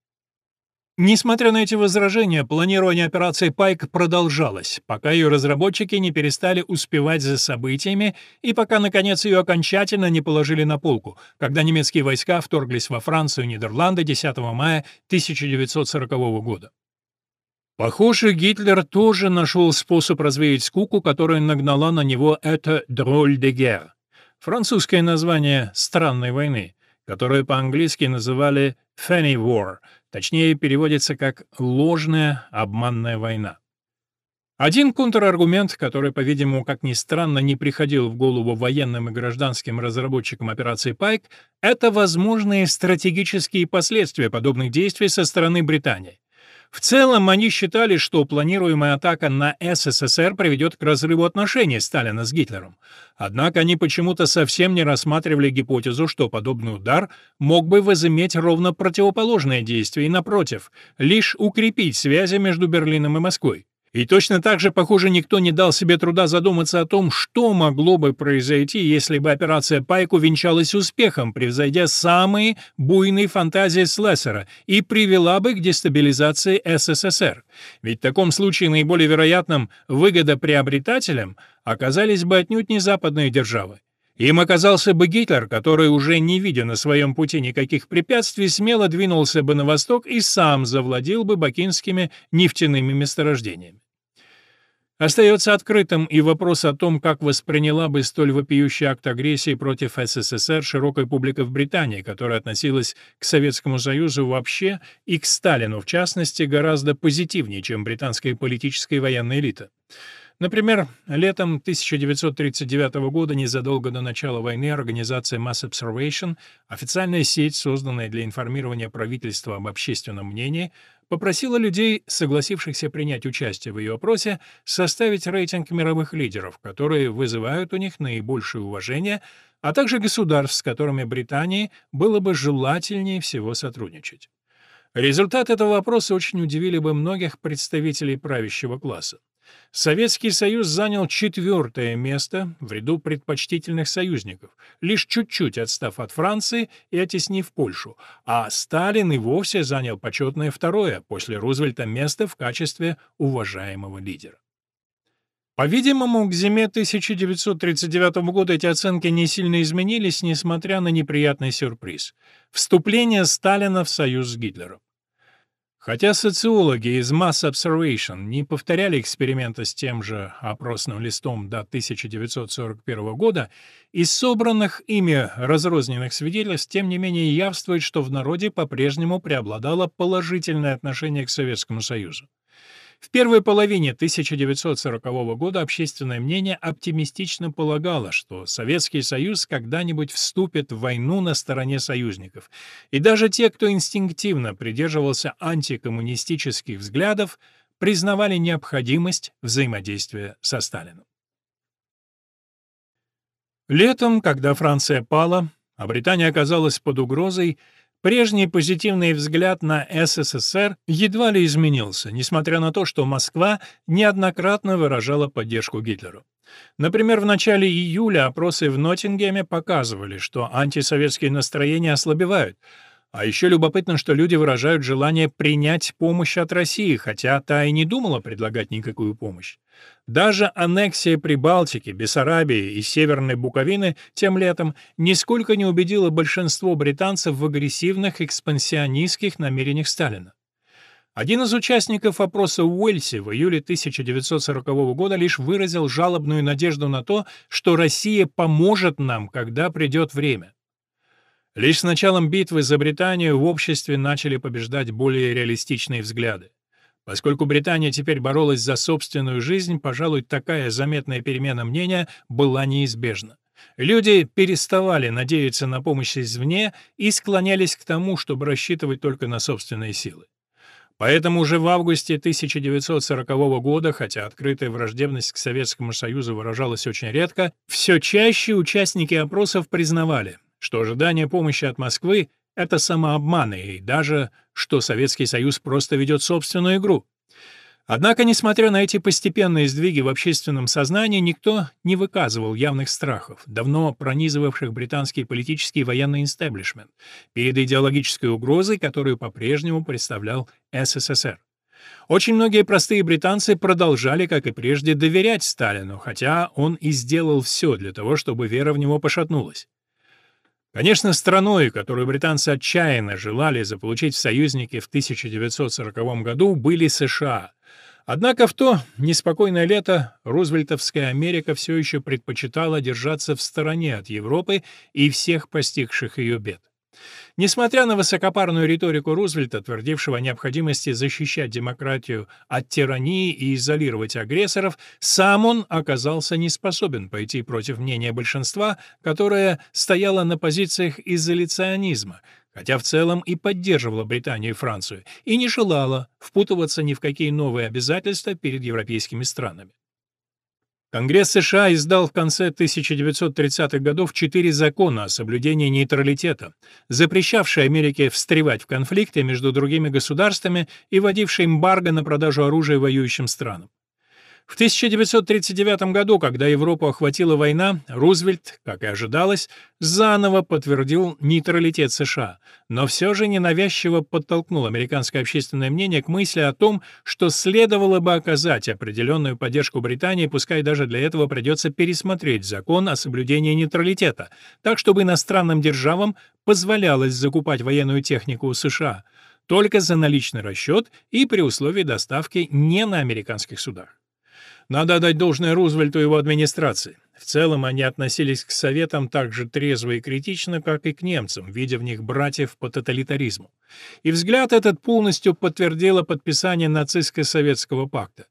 Несмотря на эти возражения, планирование операции «Пайк» продолжалось, пока ее разработчики не перестали успевать за событиями и пока, наконец, ее окончательно не положили на полку, когда немецкие войска вторглись во Францию и Нидерланды 10 мая 1940 года. Похоже, Гитлер тоже нашел способ развеять скуку, которая нагнала на него это «дроль де guerre» — французское название «странной войны», которую по-английски называли «funny war», Точнее, переводится как «ложная обманная война». Один контраргумент, который, по-видимому, как ни странно, не приходил в голову военным и гражданским разработчикам операции «Пайк», это возможные стратегические последствия подобных действий со стороны Британии. В целом, они считали, что планируемая атака на СССР приведет к разрыву отношений Сталина с Гитлером. Однако они почему-то совсем не рассматривали гипотезу, что подобный удар мог бы возыметь ровно противоположное действие и, напротив, лишь укрепить связи между Берлином и Москвой. И точно так же, похоже, никто не дал себе труда задуматься о том, что могло бы произойти, если бы операция «Пайк» увенчалась успехом, превзойдя самые буйные фантазии Слессера и привела бы к дестабилизации СССР. Ведь в таком случае наиболее вероятным выгодоприобретателем оказались бы отнюдь не западные державы. Им оказался бы Гитлер, который, уже не видя на своем пути никаких препятствий, смело двинулся бы на восток и сам завладел бы бакинскими нефтяными месторождениями. Остается открытым и вопрос о том, как восприняла бы столь вопиющий акт агрессии против СССР широкая публика в Британии, которая относилась к Советскому Союзу вообще и к Сталину в частности гораздо позитивнее, чем британская политическая и военная элита. Например, летом 1939 года, незадолго до начала войны, организация Mass Observation, официальная сеть, созданная для информирования правительства об общественном мнении, попросила людей, согласившихся принять участие в ее опросе, составить рейтинг мировых лидеров, которые вызывают у них наибольшее уважение, а также государств, с которыми Британии было бы желательнее всего сотрудничать. Результаты этого вопроса очень удивили бы многих представителей правящего класса. Советский Союз занял четвертое место в ряду предпочтительных союзников, лишь чуть-чуть отстав от Франции и оттеснив Польшу, а Сталин и вовсе занял почетное второе после Рузвельта место в качестве уважаемого лидера. По-видимому, к зиме 1939 года эти оценки не сильно изменились, несмотря на неприятный сюрприз — вступление Сталина в союз с Гитлером. Хотя социологи из Mass Observation не повторяли эксперимента с тем же опросным листом до 1941 года, из собранных ими разрозненных свидетельств тем не менее явствует, что в народе по-прежнему преобладало положительное отношение к Советскому Союзу. В первой половине 1940 года общественное мнение оптимистично полагало, что Советский Союз когда-нибудь вступит в войну на стороне союзников, и даже те, кто инстинктивно придерживался антикоммунистических взглядов, признавали необходимость взаимодействия со Сталином. Летом, когда Франция пала, а Британия оказалась под угрозой, Прежний позитивный взгляд на СССР едва ли изменился, несмотря на то, что Москва неоднократно выражала поддержку Гитлеру. Например, в начале июля опросы в Ноттингеме показывали, что антисоветские настроения ослабевают, а еще любопытно, что люди выражают желание принять помощь от России, хотя та и не думала предлагать никакую помощь. Даже аннексия Прибалтики, Бессарабии и Северной Буковины тем летом нисколько не убедила большинство британцев в агрессивных экспансионистских намерениях Сталина. Один из участников опроса в Уэльсе в июле 1940 года лишь выразил жалобную надежду на то, что Россия поможет нам, когда придет время. Лишь с началом битвы за Британию в обществе начали побеждать более реалистичные взгляды. Поскольку Британия теперь боролась за собственную жизнь, пожалуй, такая заметная перемена мнения была неизбежна. Люди переставали надеяться на помощь извне и склонялись к тому, чтобы рассчитывать только на собственные силы. Поэтому уже в августе 1940 года, хотя открытая враждебность к Советскому Союзу выражалась очень редко, все чаще участники опросов признавали, что ожидание помощи от Москвы — это самообман, и даже, что Советский Союз просто ведет собственную игру. Однако, несмотря на эти постепенные сдвиги в общественном сознании, никто не выказывал явных страхов, давно пронизывавших британский политический и военный истеблишмент, перед идеологической угрозой, которую по-прежнему представлял СССР. Очень многие простые британцы продолжали, как и прежде, доверять Сталину, хотя он и сделал все для того, чтобы вера в него пошатнулась. Конечно, страной, которую британцы отчаянно желали заполучить в союзники в 1940 году, были США. Однако в то неспокойное лето Рузвельтовская Америка все еще предпочитала держаться в стороне от Европы и всех постигших ее бед. Несмотря на высокопарную риторику Рузвельта, твердившего о необходимости защищать демократию от тирании и изолировать агрессоров, сам он оказался не способен пойти против мнения большинства, которое стояло на позициях изоляционизма, хотя в целом и поддерживала Британию и Францию, и не желала впутываться ни в какие новые обязательства перед европейскими странами. Конгресс США издал в конце 1930-х годов четыре закона о соблюдении нейтралитета, запрещавшие Америке встревать в конфликты между другими государствами и вводившие эмбарго на продажу оружия воюющим странам. В 1939 году, когда Европу охватила война, Рузвельт, как и ожидалось, заново подтвердил нейтралитет США, но все же ненавязчиво подтолкнул американское общественное мнение к мысли о том, что следовало бы оказать определенную поддержку Британии, пускай даже для этого придется пересмотреть закон о соблюдении нейтралитета, так чтобы иностранным державам позволялось закупать военную технику у США, только за наличный расчет и при условии доставки не на американских судах. Надо отдать должное Рузвельту и его администрации. В целом они относились к Советам так же трезво и критично, как и к немцам, видя в них братьев по тоталитаризму. И взгляд этот полностью подтвердило подписание нацистско-советского пакта.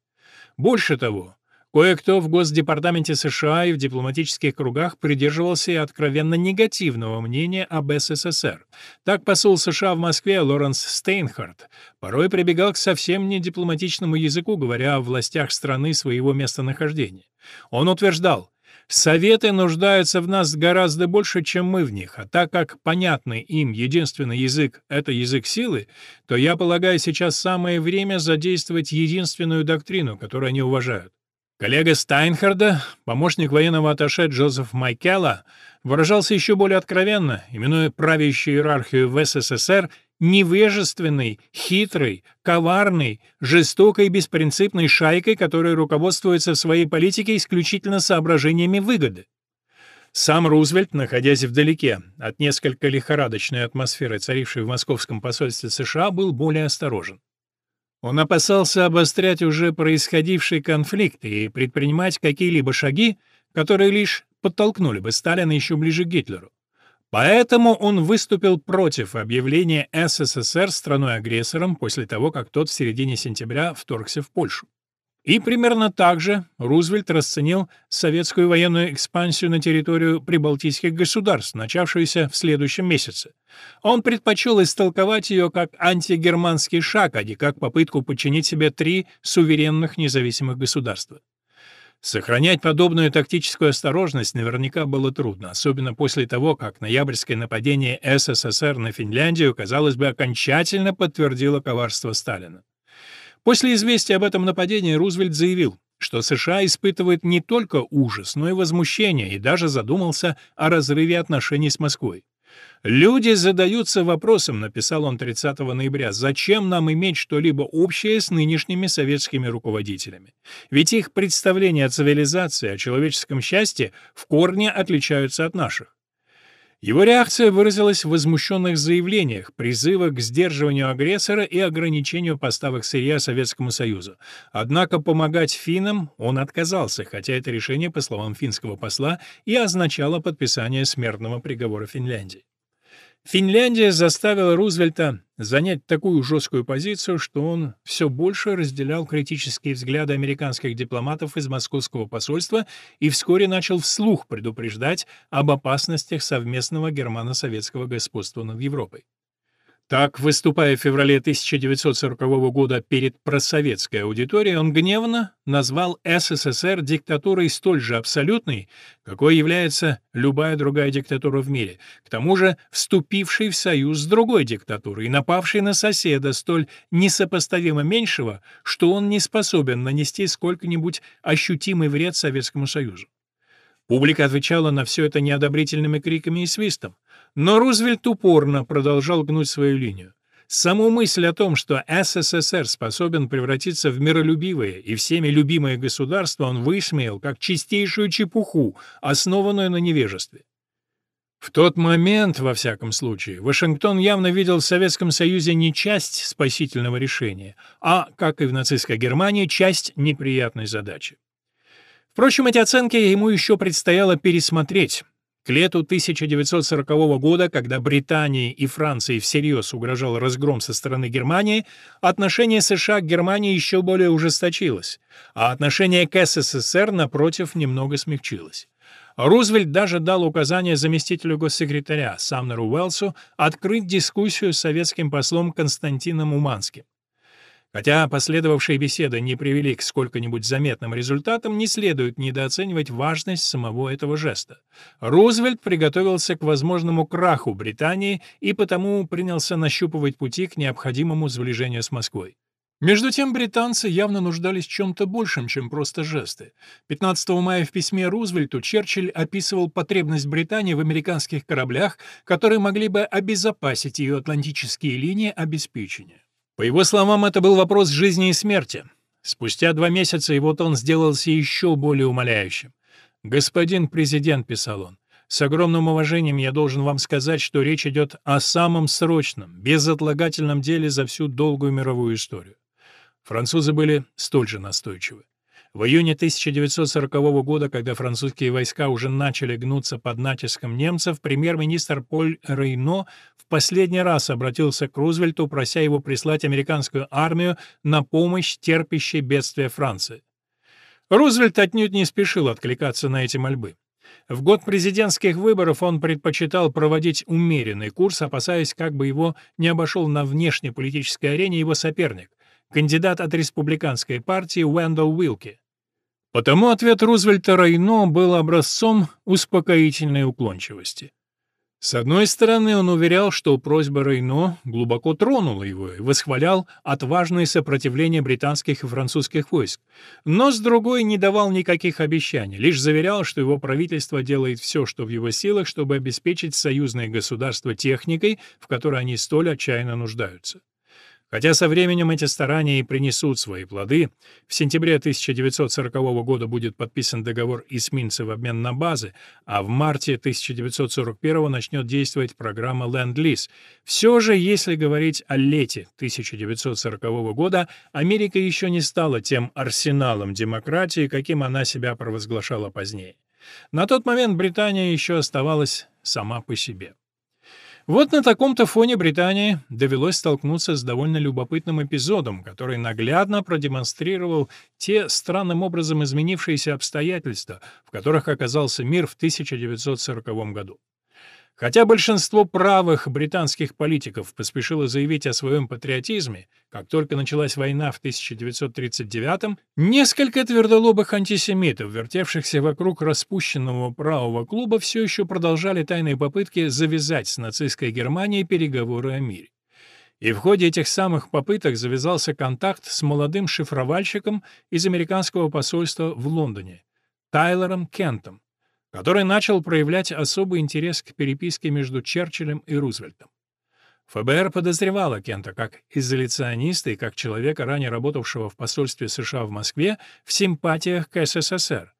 Больше того, Кое-кто в Госдепартаменте США и в дипломатических кругах придерживался и откровенно негативного мнения об СССР. Так посол США в Москве Лоренс Стейнхард порой прибегал к совсем не дипломатичному языку, говоря о властях страны своего местонахождения. Он утверждал, Советы нуждаются в нас гораздо больше, чем мы в них, а так как понятный им единственный язык — это язык силы, то я полагаю сейчас самое время задействовать единственную доктрину, которую они уважают. Коллега Стайнхарда, помощник военного атташе Джозеф Майкела, выражался еще более откровенно, именуя правящую иерархию в СССР невежественной, хитрой, коварной, жестокой и беспринципной шайкой, которая руководствуется в своей политике исключительно соображениями выгоды. Сам Рузвельт, находясь вдалеке от несколько лихорадочной атмосферы, царившей в московском посольстве США, был более осторожен. Он опасался обострять уже происходивший конфликт и предпринимать какие-либо шаги, которые лишь подтолкнули бы Сталина еще ближе к Гитлеру. Поэтому он выступил против объявления СССР страной-агрессором после того, как тот в середине сентября вторгся в Польшу. И примерно так же Рузвельт расценил советскую военную экспансию на территорию прибалтийских государств, начавшуюся в следующем месяце. Он предпочел истолковать ее как антигерманский шаг, а не как попытку подчинить себе три суверенных независимых государства. Сохранять подобную тактическую осторожность наверняка было трудно, особенно после того, как ноябрьское нападение СССР на Финляндию, казалось бы, окончательно подтвердило коварство Сталина. После известия об этом нападении Рузвельт заявил, что США испытывает не только ужас, но и возмущение, и даже задумался о разрыве отношений с Москвой. «Люди задаются вопросом», — написал он 30 ноября, «зачем нам иметь что-либо общее с нынешними советскими руководителями? Ведь их представления о цивилизации, о человеческом счастье в корне отличаются от наших. Его реакция выразилась в возмущенных заявлениях, призывах к сдерживанию агрессора и ограничению поставок сырья Советскому Союзу. Однако помогать финнам он отказался, хотя это решение, по словам финского посла, и означало подписание смертного приговора Финляндии. Финляндия заставила Рузвельта занять такую жесткую позицию, что он все больше разделял критические взгляды американских дипломатов из московского посольства и вскоре начал вслух предупреждать об опасностях совместного германо-советского господства над Европой. Так, выступая в феврале 1940 года перед просоветской аудиторией, он гневно назвал СССР диктатурой столь же абсолютной, какой является любая другая диктатура в мире, к тому же вступившей в союз с другой диктатурой и напавшей на соседа столь несопоставимо меньшего, что он не способен нанести сколько-нибудь ощутимый вред Советскому Союзу. Публика отвечала на все это неодобрительными криками и свистом. Но Рузвельт упорно продолжал гнуть свою линию. Саму мысль о том, что СССР способен превратиться в миролюбивое и всеми любимое государство, он высмеял как чистейшую чепуху, основанную на невежестве. В тот момент, во всяком случае, Вашингтон явно видел в Советском Союзе не часть спасительного решения, а, как и в нацистской Германии, часть неприятной задачи. Впрочем, эти оценки ему еще предстояло пересмотреть. К лету 1940 года, когда Британии и Франции всерьез угрожал разгром со стороны Германии, отношение США к Германии еще более ужесточилось, а отношение к СССР, напротив, немного смягчилось. Рузвельт даже дал указание заместителю госсекретаря Самнеру Уэлсу открыть дискуссию с советским послом Константином Уманским. Хотя последовавшие беседы не привели к сколько-нибудь заметным результатам, не следует недооценивать важность самого этого жеста. Рузвельт приготовился к возможному краху Британии и потому принялся нащупывать пути к необходимому сближению с Москвой. Между тем британцы явно нуждались в чем-то большем, чем просто жесты. 15 мая в письме Рузвельту Черчилль описывал потребность Британии в американских кораблях, которые могли бы обезопасить ее атлантические линии обеспечения. По его словам, это был вопрос жизни и смерти. Спустя два месяца его тон сделался еще более умоляющим. «Господин президент», — писал он, — «с огромным уважением я должен вам сказать, что речь идет о самом срочном, безотлагательном деле за всю долгую мировую историю. Французы были столь же настойчивы. В июне 1940 года, когда французские войска уже начали гнуться под натиском немцев, премьер-министр Поль Рейно в последний раз обратился к Рузвельту, прося его прислать американскую армию на помощь терпящей бедствия Франции. Рузвельт отнюдь не спешил откликаться на эти мольбы. В год президентских выборов он предпочитал проводить умеренный курс, опасаясь, как бы его не обошел на внешнеполитической арене его соперник, кандидат от республиканской партии Уэндell Уилки. Потому ответ Рузвельта Рейно был образцом успокоительной уклончивости. С одной стороны, он уверял, что просьба Рейно глубоко тронула его и восхвалял отважное сопротивление британских и французских войск, но с другой не давал никаких обещаний, лишь заверял, что его правительство делает все, что в его силах, чтобы обеспечить союзное государство техникой, в которой они столь отчаянно нуждаются. Хотя со временем эти старания и принесут свои плоды, в сентябре 1940 года будет подписан договор эсминца в обмен на базы, а в марте 1941 начнет действовать программа Ленд-Лиз. Все же, если говорить о лете 1940 года, Америка еще не стала тем арсеналом демократии, каким она себя провозглашала позднее. На тот момент Британия еще оставалась сама по себе. Вот на таком-то фоне Британии довелось столкнуться с довольно любопытным эпизодом, который наглядно продемонстрировал те странным образом изменившиеся обстоятельства, в которых оказался мир в 1940 году. Хотя большинство правых британских политиков поспешило заявить о своем патриотизме, как только началась война в 1939-м, несколько твердолобых антисемитов, вертевшихся вокруг распущенного правого клуба, все еще продолжали тайные попытки завязать с нацистской Германией переговоры о мире. И в ходе этих самых попыток завязался контакт с молодым шифровальщиком из американского посольства в Лондоне, Тайлером Кентом, который начал проявлять особый интерес к переписке между Черчиллем и Рузвельтом. ФБР подозревало Кента как изоляциониста и как человека, ранее работавшего в посольстве США в Москве, в симпатиях к СССР.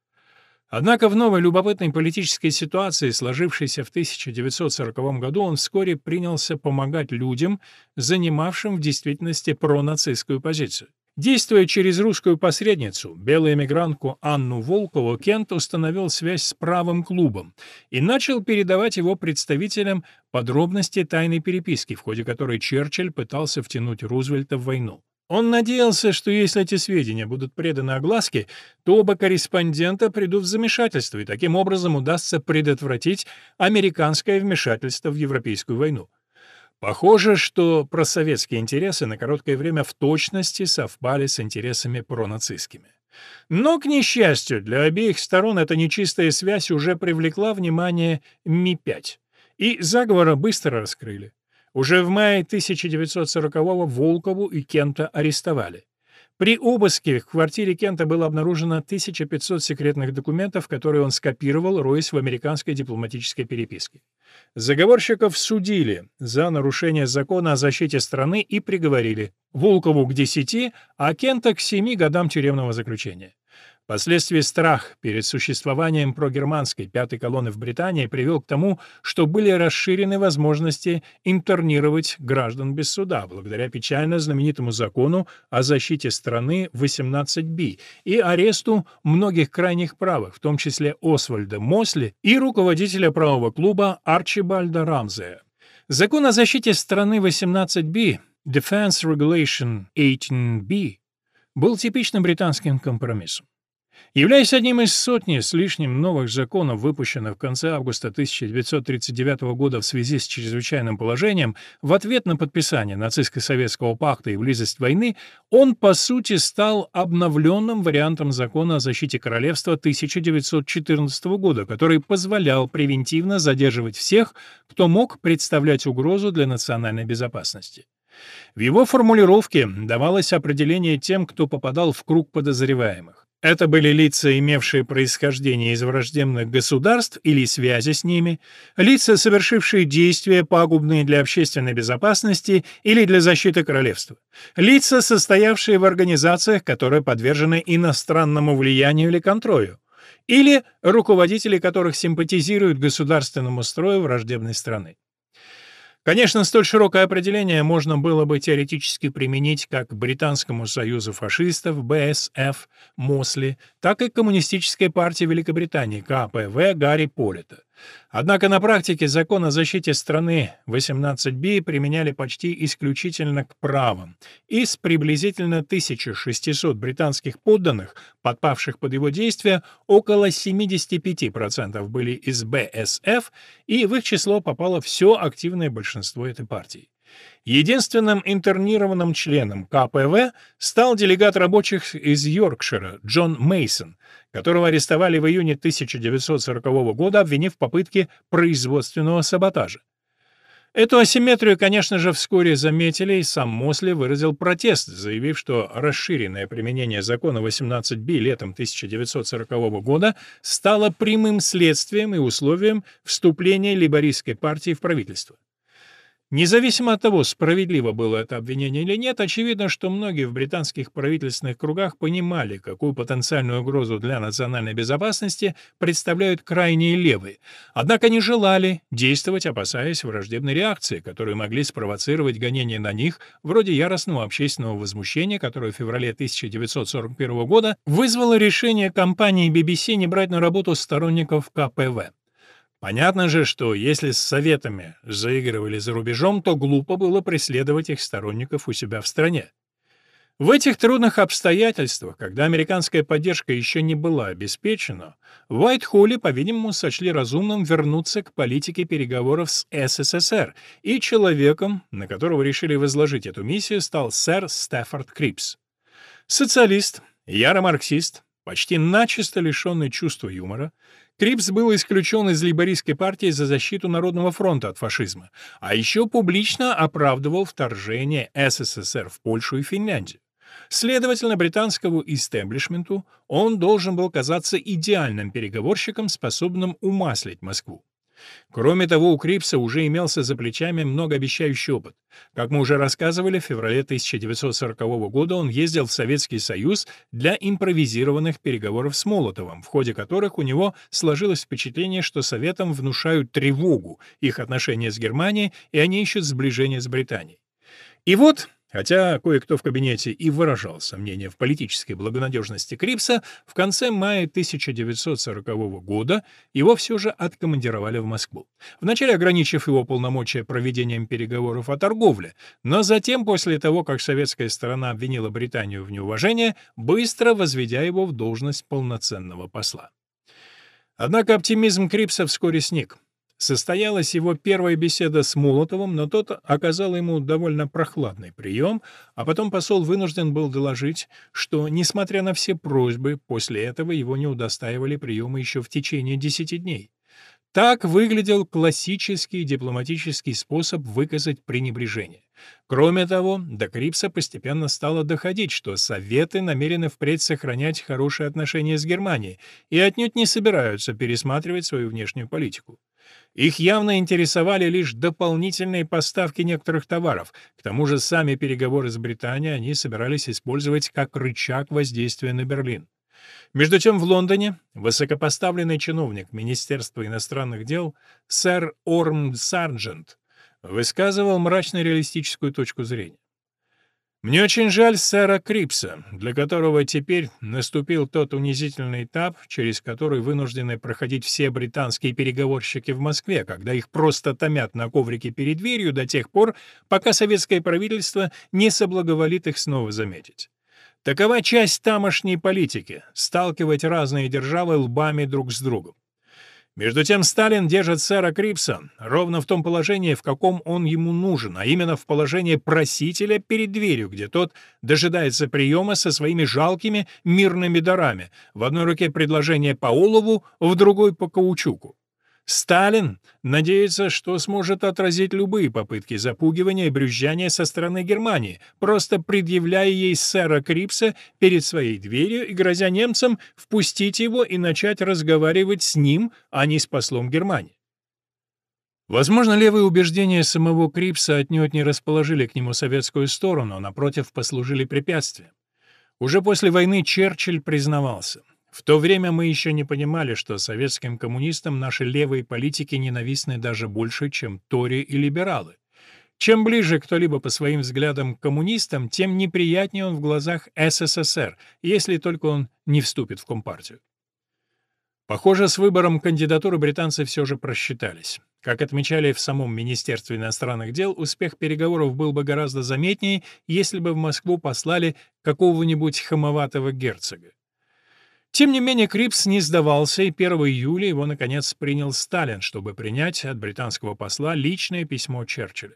Однако в новой любопытной политической ситуации, сложившейся в 1940 году, он вскоре принялся помогать людям, занимавшим в действительности пронацистскую позицию. Действуя через русскую посредницу, белую эмигрантку Анну Волкову, Кент установил связь с правым клубом и начал передавать его представителям подробности тайной переписки, в ходе которой Черчилль пытался втянуть Рузвельта в войну. Он надеялся, что если эти сведения будут преданы огласке, то оба корреспондента придут в замешательство, и таким образом удастся предотвратить американское вмешательство в Европейскую войну. Похоже, что просоветские интересы на короткое время в точности совпали с интересами пронацистскими. Но, к несчастью, для обеих сторон эта нечистая связь уже привлекла внимание Ми-5, и заговора быстро раскрыли. Уже в мае 1940-го Волкову и Кента арестовали. При обыске в квартире Кента было обнаружено 1500 секретных документов, которые он скопировал, роясь в американской дипломатической переписке. Заговорщиков судили за нарушение закона о защите страны и приговорили Волкову к 10, а Кента к 7 годам тюремного заключения. Впоследствии страх перед существованием прогерманской пятой колонны в Британии привел к тому, что были расширены возможности интернировать граждан без суда, благодаря печально знаменитому закону о защите страны 18-Б и аресту многих крайних правых, в том числе Освальда Мосли и руководителя правого клуба Арчибальда Рамзея. Закон о защите страны 18-Б Defense Regulation 18-B был типичным британским компромиссом. Являясь одним из сотни с лишним новых законов, выпущенных в конце августа 1939 года в связи с чрезвычайным положением, в ответ на подписание нацистско-советского пакта и близость войны, он, по сути, стал обновленным вариантом закона о защите королевства 1914 года, который позволял превентивно задерживать всех, кто мог представлять угрозу для национальной безопасности. В его формулировке давалось определение тем, кто попадал в круг подозреваемых. Это были лица, имевшие происхождение из враждебных государств или связи с ними, лица, совершившие действия, пагубные для общественной безопасности или для защиты королевства, лица, состоявшие в организациях, которые подвержены иностранному влиянию или контролю, или руководители которых симпатизируют государственному строю враждебной страны. Конечно, столь широкое определение можно было бы теоретически применить как к Британскому союзу фашистов, БСФ, Мосли, так и к Коммунистической партии Великобритании, КПВ Гарри Полита. Однако на практике закон о защите страны 18b применяли почти исключительно к правам. Из приблизительно 1600 британских подданных, подпавших под его действия, около 75% были из БСФ, и в их число попало все активное большинство этой партии. Единственным интернированным членом КПВ стал делегат рабочих из Йоркшира Джон Мейсон, которого арестовали в июне 1940 года, обвинив в попытке производственного саботажа. Эту асимметрию, конечно же, вскоре заметили, и сам Мосли выразил протест, заявив, что расширенное применение закона 18b летом 1940 года стало прямым следствием и условием вступления либористской партии в правительство. Независимо от того, справедливо было это обвинение или нет, очевидно, что многие в британских правительственных кругах понимали, какую потенциальную угрозу для национальной безопасности представляют крайние левые, однако не желали действовать, опасаясь враждебной реакции, которые могли спровоцировать гонения на них, вроде яростного общественного возмущения, которое в феврале 1941 года вызвало решение компании BBC не брать на работу сторонников КПВ. Понятно же, что если с советами заигрывали за рубежом, то глупо было преследовать их сторонников у себя в стране. В этих трудных обстоятельствах, когда американская поддержка еще не была обеспечена, в Уайт-Холле, по-видимому, сочли разумным вернуться к политике переговоров с СССР, и человеком, на которого решили возложить эту миссию, стал сэр Стефорд Крипс. Социалист, ярый марксист, почти начисто лишенный чувства юмора, Крипс был исключен из лейбористской партии за защиту Народного фронта от фашизма, а еще публично оправдывал вторжение СССР в Польшу и Финляндию. Следовательно, британскому истеблишменту он должен был казаться идеальным переговорщиком, способным умаслить Москву. Кроме того, у Крипса уже имелся за плечами многообещающий опыт. Как мы уже рассказывали, в феврале 1940 года он ездил в Советский Союз для импровизированных переговоров с Молотовым, в ходе которых у него сложилось впечатление, что Советам внушают тревогу их отношения с Германией, и они ищут сближения с Британией. И вот Хотя кое-кто в кабинете и выражал сомнения в политической благонадежности Крипса, в конце мая 1940 года его все же откомандировали в Москву. Вначале ограничив его полномочия проведением переговоров о торговле, но затем, после того, как советская сторона обвинила Британию в неуважении, быстро возведя его в должность полноценного посла. Однако оптимизм Крипса вскоре сник. Состоялась его первая беседа с Молотовым, но тот оказал ему довольно прохладный прием, а потом посол вынужден был доложить, что, несмотря на все просьбы, после этого его не удостаивали приема еще в течение десяти дней. Так выглядел классический дипломатический способ выказать пренебрежение. Кроме того, до Крипса постепенно стало доходить, что Советы намерены впредь сохранять хорошие отношения с Германией и отнюдь не собираются пересматривать свою внешнюю политику. Их явно интересовали лишь дополнительные поставки некоторых товаров, к тому же сами переговоры с Британией они собирались использовать как рычаг воздействия на Берлин. Между тем в Лондоне высокопоставленный чиновник Министерства иностранных дел сэр Орм Сарджент высказывал мрачно-реалистическую точку зрения. Мне очень жаль сэра Крипса, для которого теперь наступил тот унизительный этап, через который вынуждены проходить все британские переговорщики в Москве, когда их просто томят на коврике перед дверью до тех пор, пока советское правительство не соблаговолит их снова заметить. Такова часть тамошней политики — сталкивать разные державы лбами друг с другом. Между тем Сталин держит сэра Крипса ровно в том положении, в каком он ему нужен, а именно в положении просителя перед дверью, где тот дожидается приема со своими жалкими мирными дарами, в одной руке предложение по олову, в другой — по каучуку. Сталин надеется, что сможет отразить любые попытки запугивания и брюзжания со стороны Германии, просто предъявляя ей сэра Крипса перед своей дверью и грозя немцам впустить его и начать разговаривать с ним, а не с послом Германии. Возможно, левые убеждения самого Крипса отнюдь не расположили к нему советскую сторону, а напротив послужили препятствием. Уже после войны Черчилль признавался — в то время мы еще не понимали, что советским коммунистам наши левые политики ненавистны даже больше, чем тори и либералы. Чем ближе кто-либо по своим взглядам к коммунистам, тем неприятнее он в глазах СССР, если только он не вступит в Компартию. Похоже, с выбором кандидатуры британцы все же просчитались. Как отмечали в самом Министерстве иностранных дел, успех переговоров был бы гораздо заметнее, если бы в Москву послали какого-нибудь хамоватого герцога. Тем не менее, Крипс не сдавался, и 1 июля его, наконец, принял Сталин, чтобы принять от британского посла личное письмо Черчилля.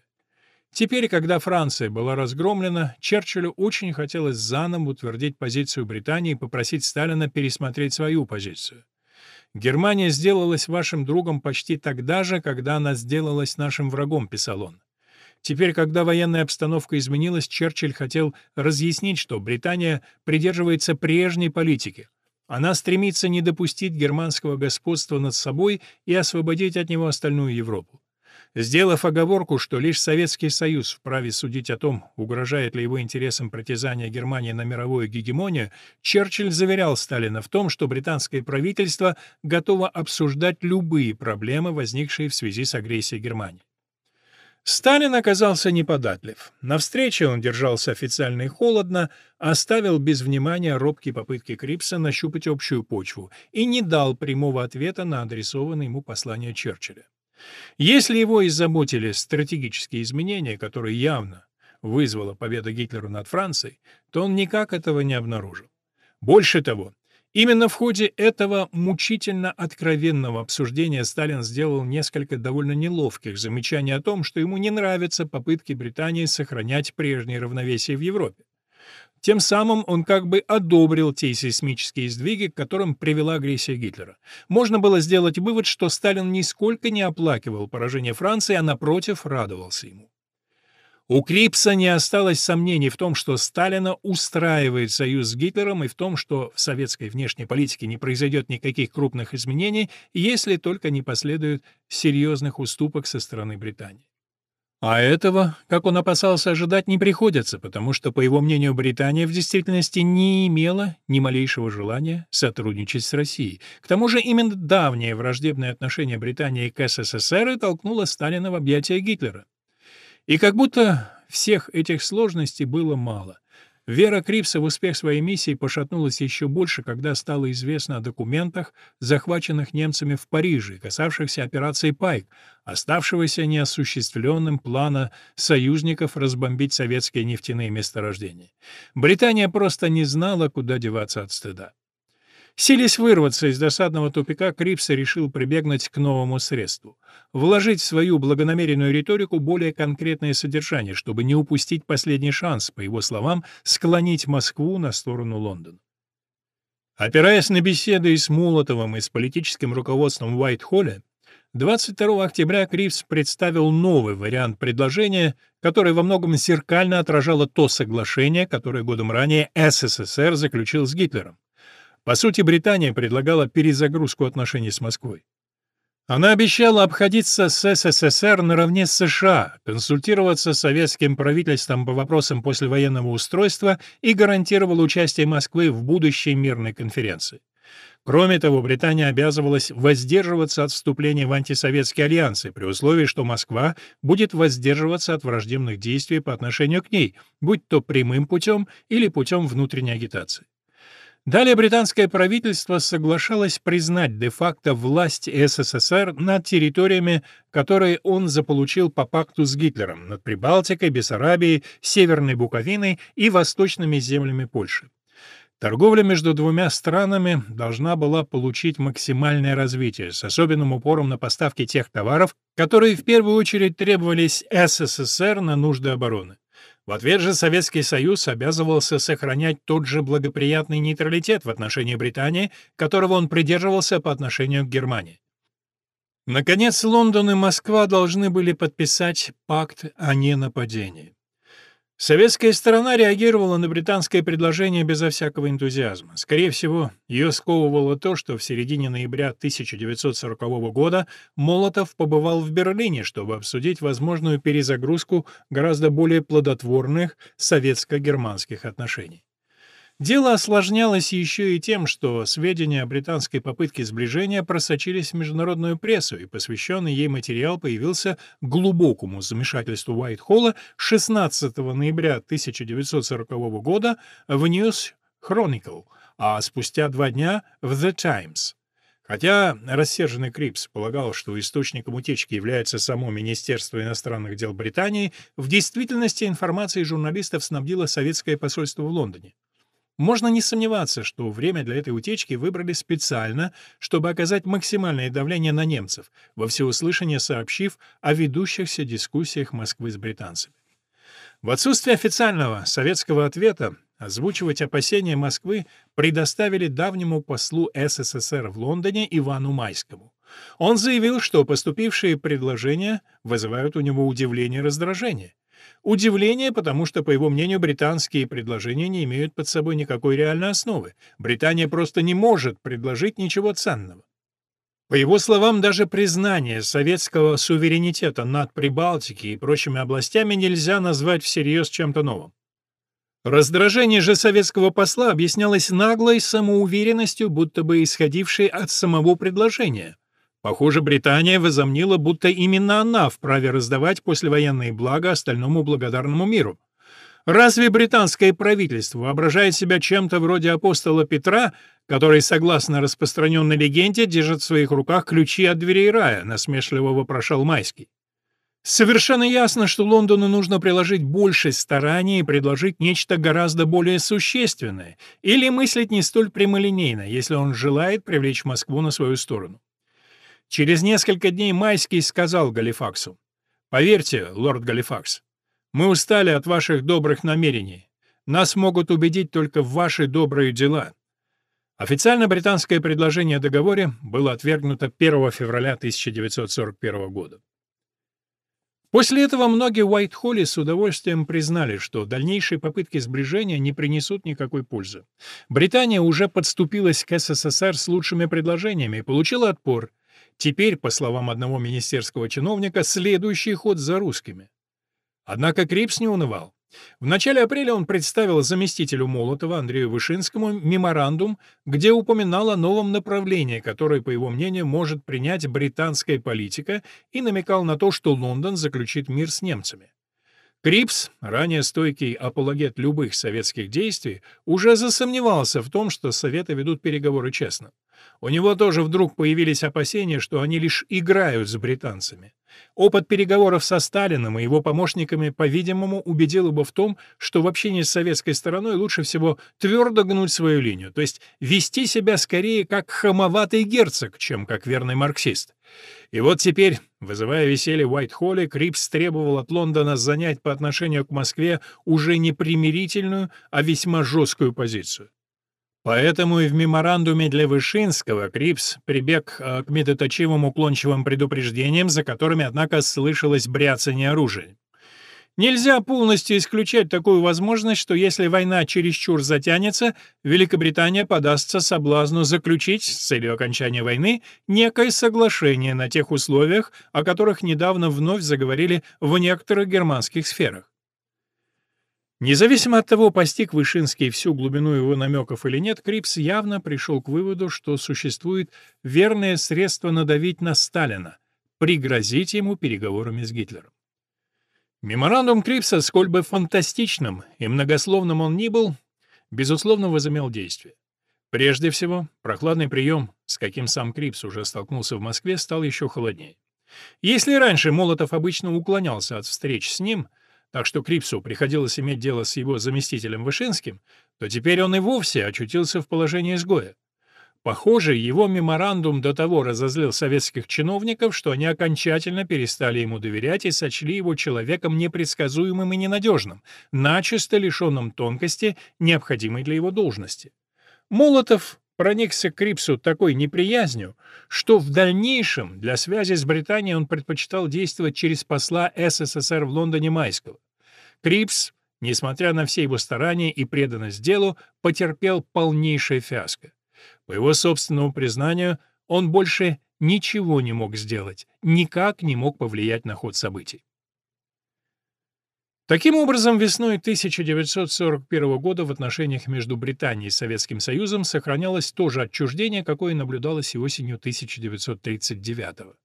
Теперь, когда Франция была разгромлена, Черчиллю очень хотелось заново утвердить позицию Британии и попросить Сталина пересмотреть свою позицию. «Германия сделалась вашим другом почти тогда же, когда она сделалась нашим врагом», — писал он. Теперь, когда военная обстановка изменилась, Черчилль хотел разъяснить, что Британия придерживается прежней политики — она стремится не допустить германского господства над собой и освободить от него остальную Европу. Сделав оговорку, что лишь Советский Союз вправе судить о том, угрожает ли его интересам притязания Германии на мировую гегемонию, Черчилль заверял Сталина в том, что британское правительство готово обсуждать любые проблемы, возникшие в связи с агрессией Германии. Сталин оказался неподатлив. На встрече он держался официально и холодно, оставил без внимания робкие попытки Крипса нащупать общую почву и не дал прямого ответа на адресованное ему послание Черчилля. Если его и заботили стратегические изменения, которые явно вызвала победа Гитлера над Францией, то он никак этого не обнаружил. Больше того, Именно в ходе этого мучительно откровенного обсуждения Сталин сделал несколько довольно неловких замечаний о том, что ему не нравятся попытки Британии сохранять прежнее равновесие в Европе. Тем самым он как бы одобрил те сейсмические сдвиги, к которым привела агрессия Гитлера. Можно было сделать вывод, что Сталин нисколько не оплакивал поражение Франции, а напротив радовался ему. У Крипса не осталось сомнений в том, что Сталина устраивает союз с Гитлером и в том, что в советской внешней политике не произойдет никаких крупных изменений, если только не последует серьезных уступок со стороны Британии. А этого, как он опасался ожидать, не приходится, потому что, по его мнению, Британия в действительности не имела ни малейшего желания сотрудничать с Россией. К тому же именно давнее враждебное отношение Британии к СССР и толкнуло Сталина в объятия Гитлера. И как будто всех этих сложностей было мало. Вера Крипса в успех своей миссии пошатнулась еще больше, когда стало известно о документах, захваченных немцами в Париже, касавшихся операции «Пайк», оставшегося неосуществленным плана союзников разбомбить советские нефтяные месторождения. Британия просто не знала, куда деваться от стыда. Силясь вырваться из досадного тупика, Крипс решил прибегнуть к новому средству — вложить в свою благонамеренную риторику более конкретное содержание, чтобы не упустить последний шанс, по его словам, склонить Москву на сторону Лондона. Опираясь на беседы с Молотовым, и с политическим руководством в Уайт-Холле, 22 октября Кривс представил новый вариант предложения, который во многом зеркально отражало то соглашение, которое годом ранее СССР заключил с Гитлером. По сути, Британия предлагала перезагрузку отношений с Москвой. Она обещала обходиться с СССР наравне с США, консультироваться с советским правительством по вопросам послевоенного устройства и гарантировала участие Москвы в будущей мирной конференции. Кроме того, Британия обязывалась воздерживаться от вступления в антисоветские альянсы при условии, что Москва будет воздерживаться от враждебных действий по отношению к ней, будь то прямым путем или путем внутренней агитации. Далее британское правительство соглашалось признать де-факто власть СССР над территориями, которые он заполучил по пакту с Гитлером, над Прибалтикой, Бессарабией, Северной Буковиной и восточными землями Польши. Торговля между двумя странами должна была получить максимальное развитие, с особенным упором на поставки тех товаров, которые в первую очередь требовались СССР на нужды обороны. В ответ же Советский Союз обязывался сохранять тот же благоприятный нейтралитет в отношении Британии, которого он придерживался по отношению к Германии. Наконец, Лондон и Москва должны были подписать пакт о ненападении. Советская сторона реагировала на британское предложение безо всякого энтузиазма. Скорее всего, ее сковывало то, что в середине ноября 1940 года Молотов побывал в Берлине, чтобы обсудить возможную перезагрузку гораздо более плодотворных советско-германских отношений. Дело осложнялось еще и тем, что сведения о британской попытке сближения просочились в международную прессу, и посвященный ей материал появился глубокому замешательству Уайтхолла 16 ноября 1940 года в News Chronicle, а спустя два дня в The Times. Хотя рассерженный Крипс полагал, что источником утечки является само Министерство иностранных дел Британии, в действительности информацией журналистов снабдило советское посольство в Лондоне. Можно не сомневаться, что время для этой утечки выбрали специально, чтобы оказать максимальное давление на немцев, во всеуслышание сообщив о ведущихся дискуссиях Москвы с британцами. В отсутствие официального советского ответа озвучивать опасения Москвы предоставили давнему послу СССР в Лондоне Ивану Майскому. Он заявил, что поступившие предложения вызывают у него удивление и раздражение. Удивление, потому что, по его мнению, британские предложения не имеют под собой никакой реальной основы. Британия просто не может предложить ничего ценного. По его словам, даже признание советского суверенитета над Прибалтикой и прочими областями нельзя назвать всерьез чем-то новым. Раздражение же советского посла объяснялось наглой самоуверенностью, будто бы исходившей от самого предложения. Похоже, Британия возомнила, будто именно она вправе раздавать послевоенные блага остальному благодарному миру. Разве британское правительство воображает себя чем-то вроде апостола Петра, который, согласно распространенной легенде, держит в своих руках ключи от дверей рая, насмешливо вопрошал Майский. Совершенно ясно, что Лондону нужно приложить больше стараний и предложить нечто гораздо более существенное, или мыслить не столь прямолинейно, если он желает привлечь Москву на свою сторону. Через несколько дней Майский сказал Галифаксу, «Поверьте, лорд Галифакс, мы устали от ваших добрых намерений. Нас могут убедить только в ваши добрые дела». Официально британское предложение о договоре было отвергнуто 1 февраля 1941 года. После этого многие Уайт-Холле с удовольствием признали, что дальнейшие попытки сближения не принесут никакой пользы. Британия уже подступилась к СССР с лучшими предложениями и получила отпор, Теперь, по словам одного министерского чиновника, следующий ход за русскими. Однако Крипс не унывал. В начале апреля он представил заместителю Молотова Андрею Вышинскому меморандум, где упоминал о новом направлении, которое, по его мнению, может принять британская политика, и намекал на то, что Лондон заключит мир с немцами. Крипс, ранее стойкий апологет любых советских действий, уже засомневался в том, что Советы ведут переговоры честно. У него тоже вдруг появились опасения, что они лишь играют с британцами. Опыт переговоров со Сталиным и его помощниками, по-видимому, убедил его в том, что в общении с советской стороной лучше всего твердо гнуть свою линию, то есть вести себя скорее как хамоватый герцог, чем как верный марксист. И вот теперь, вызывая веселье в Уайт-Холле, Крипс требовал от Лондона занять по отношению к Москве уже не примирительную, а весьма жесткую позицию. Поэтому и в меморандуме для Вышинского Крипс прибег э, к медоточивым уклончивым предупреждениям, за которыми, однако, слышалось бряцание оружия. Нельзя полностью исключать такую возможность, что если война чересчур затянется, Великобритания поддастся соблазну заключить с целью окончания войны некое соглашение на тех условиях, о которых недавно вновь заговорили в некоторых германских сферах. Независимо от того, постиг Вышинский всю глубину его намеков или нет, Крипс явно пришел к выводу, что существует верное средство надавить на Сталина, пригрозить ему переговорами с Гитлером. Меморандум Крипса, сколь бы фантастичным и многословным он ни был, безусловно возымел действие. Прежде всего, прохладный прием, с каким сам Крипс уже столкнулся в Москве, стал еще холоднее. Если раньше Молотов обычно уклонялся от встреч с ним — так что Крипсу приходилось иметь дело с его заместителем Вышинским, то теперь он и вовсе очутился в положении изгоя. Похоже, его меморандум до того разозлил советских чиновников, что они окончательно перестали ему доверять и сочли его человеком непредсказуемым и ненадежным, начисто лишенным тонкости, необходимой для его должности. Молотов проникся к Крипсу такой неприязнью, что в дальнейшем для связи с Британией он предпочитал действовать через посла СССР в Лондоне Майского. Крипс, несмотря на все его старания и преданность делу, потерпел полнейшее фиаско. По его собственному признанию, он больше ничего не мог сделать, никак не мог повлиять на ход событий. Таким образом, весной 1941 года в отношениях между Британией и Советским Союзом сохранялось то же отчуждение, какое наблюдалось и осенью 1939 года.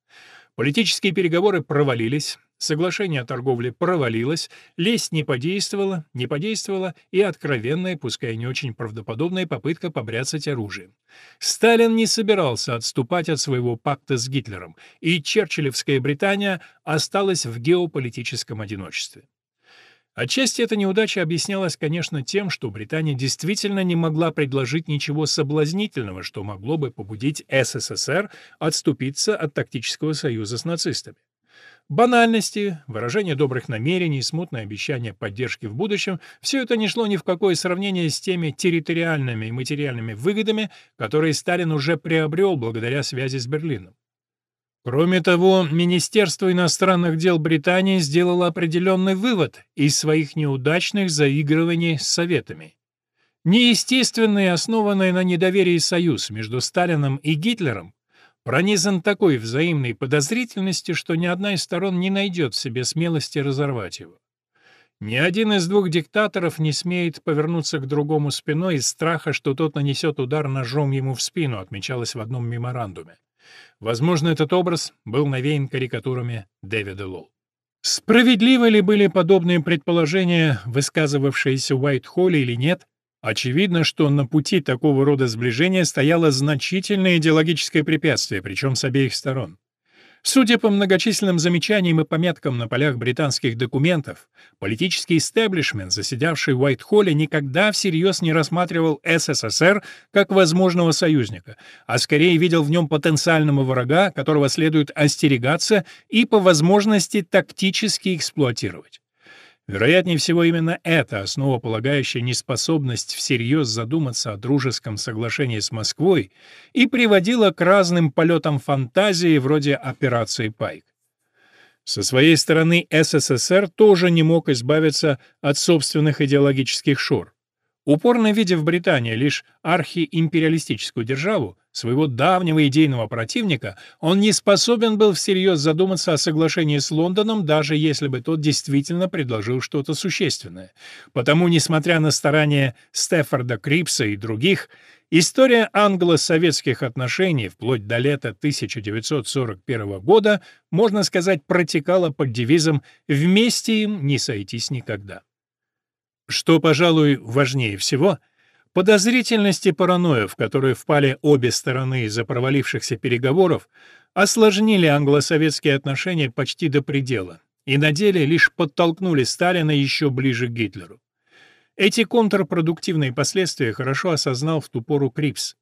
Политические переговоры провалились, соглашение о торговле провалилось, лесть не подействовала, не подействовала и откровенная, пускай не очень правдоподобная попытка побряцать оружием. Сталин не собирался отступать от своего пакта с Гитлером, и Черчиллевская Британия осталась в геополитическом одиночестве. Отчасти эта неудача объяснялась, конечно, тем, что Британия действительно не могла предложить ничего соблазнительного, что могло бы побудить СССР отступиться от тактического союза с нацистами. Банальности, выражение добрых намерений, смутное обещание поддержки в будущем – все это не шло ни в какое сравнение с теми территориальными и материальными выгодами, которые Сталин уже приобрел благодаря связи с Берлином. Кроме того, Министерство иностранных дел Британии сделало определенный вывод из своих неудачных заигрываний с Советами. Неестественный, основанный на недоверии союз между Сталином и Гитлером пронизан такой взаимной подозрительностью, что ни одна из сторон не найдет в себе смелости разорвать его. Ни один из двух диктаторов не смеет повернуться к другому спиной из страха, что тот нанесет удар ножом ему в спину, отмечалось в одном меморандуме. Возможно, этот образ был навеян карикатурами Дэвида Лоу. Справедливы ли были подобные предположения, высказывавшиеся в Уайт-Холле или нет? Очевидно, что на пути такого рода сближения стояло значительное идеологическое препятствие, причем с обеих сторон. Судя по многочисленным замечаниям и пометкам на полях британских документов, политический истеблишмент, заседавший в Уайт-Холле, никогда всерьез не рассматривал СССР как возможного союзника, а скорее видел в нем потенциального врага, которого следует остерегаться и по возможности тактически эксплуатировать. Вероятнее всего, именно эта основополагающая неспособность всерьез задуматься о дружеском соглашении с Москвой и приводила к разным полетам фантазии вроде операции «Пайк». Со своей стороны СССР тоже не мог избавиться от собственных идеологических шор. Упорно видя в Британии лишь архиимпериалистическую державу, своего давнего идейного противника, он не способен был всерьез задуматься о соглашении с Лондоном, даже если бы тот действительно предложил что-то существенное. Потому, несмотря на старания Стефорда Крипса и других, история англо-советских отношений вплоть до лета 1941 года, можно сказать, протекала под девизом «вместе им не сойтись никогда». Что, пожалуй, важнее всего, подозрительность и паранойя, в которые впали обе стороны из-за провалившихся переговоров, осложнили англо-советские отношения почти до предела и на деле лишь подтолкнули Сталина еще ближе к Гитлеру. Эти контрпродуктивные последствия хорошо осознал в ту пору Крипс.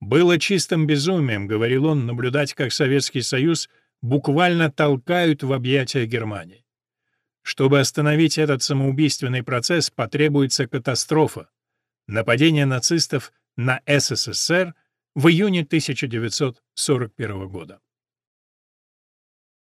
«Было чистым безумием», — говорил он, — наблюдать, как Советский Союз буквально толкают в объятия Германии. Чтобы остановить этот самоубийственный процесс, потребуется катастрофа — нападение нацистов на СССР в июне 1941 года.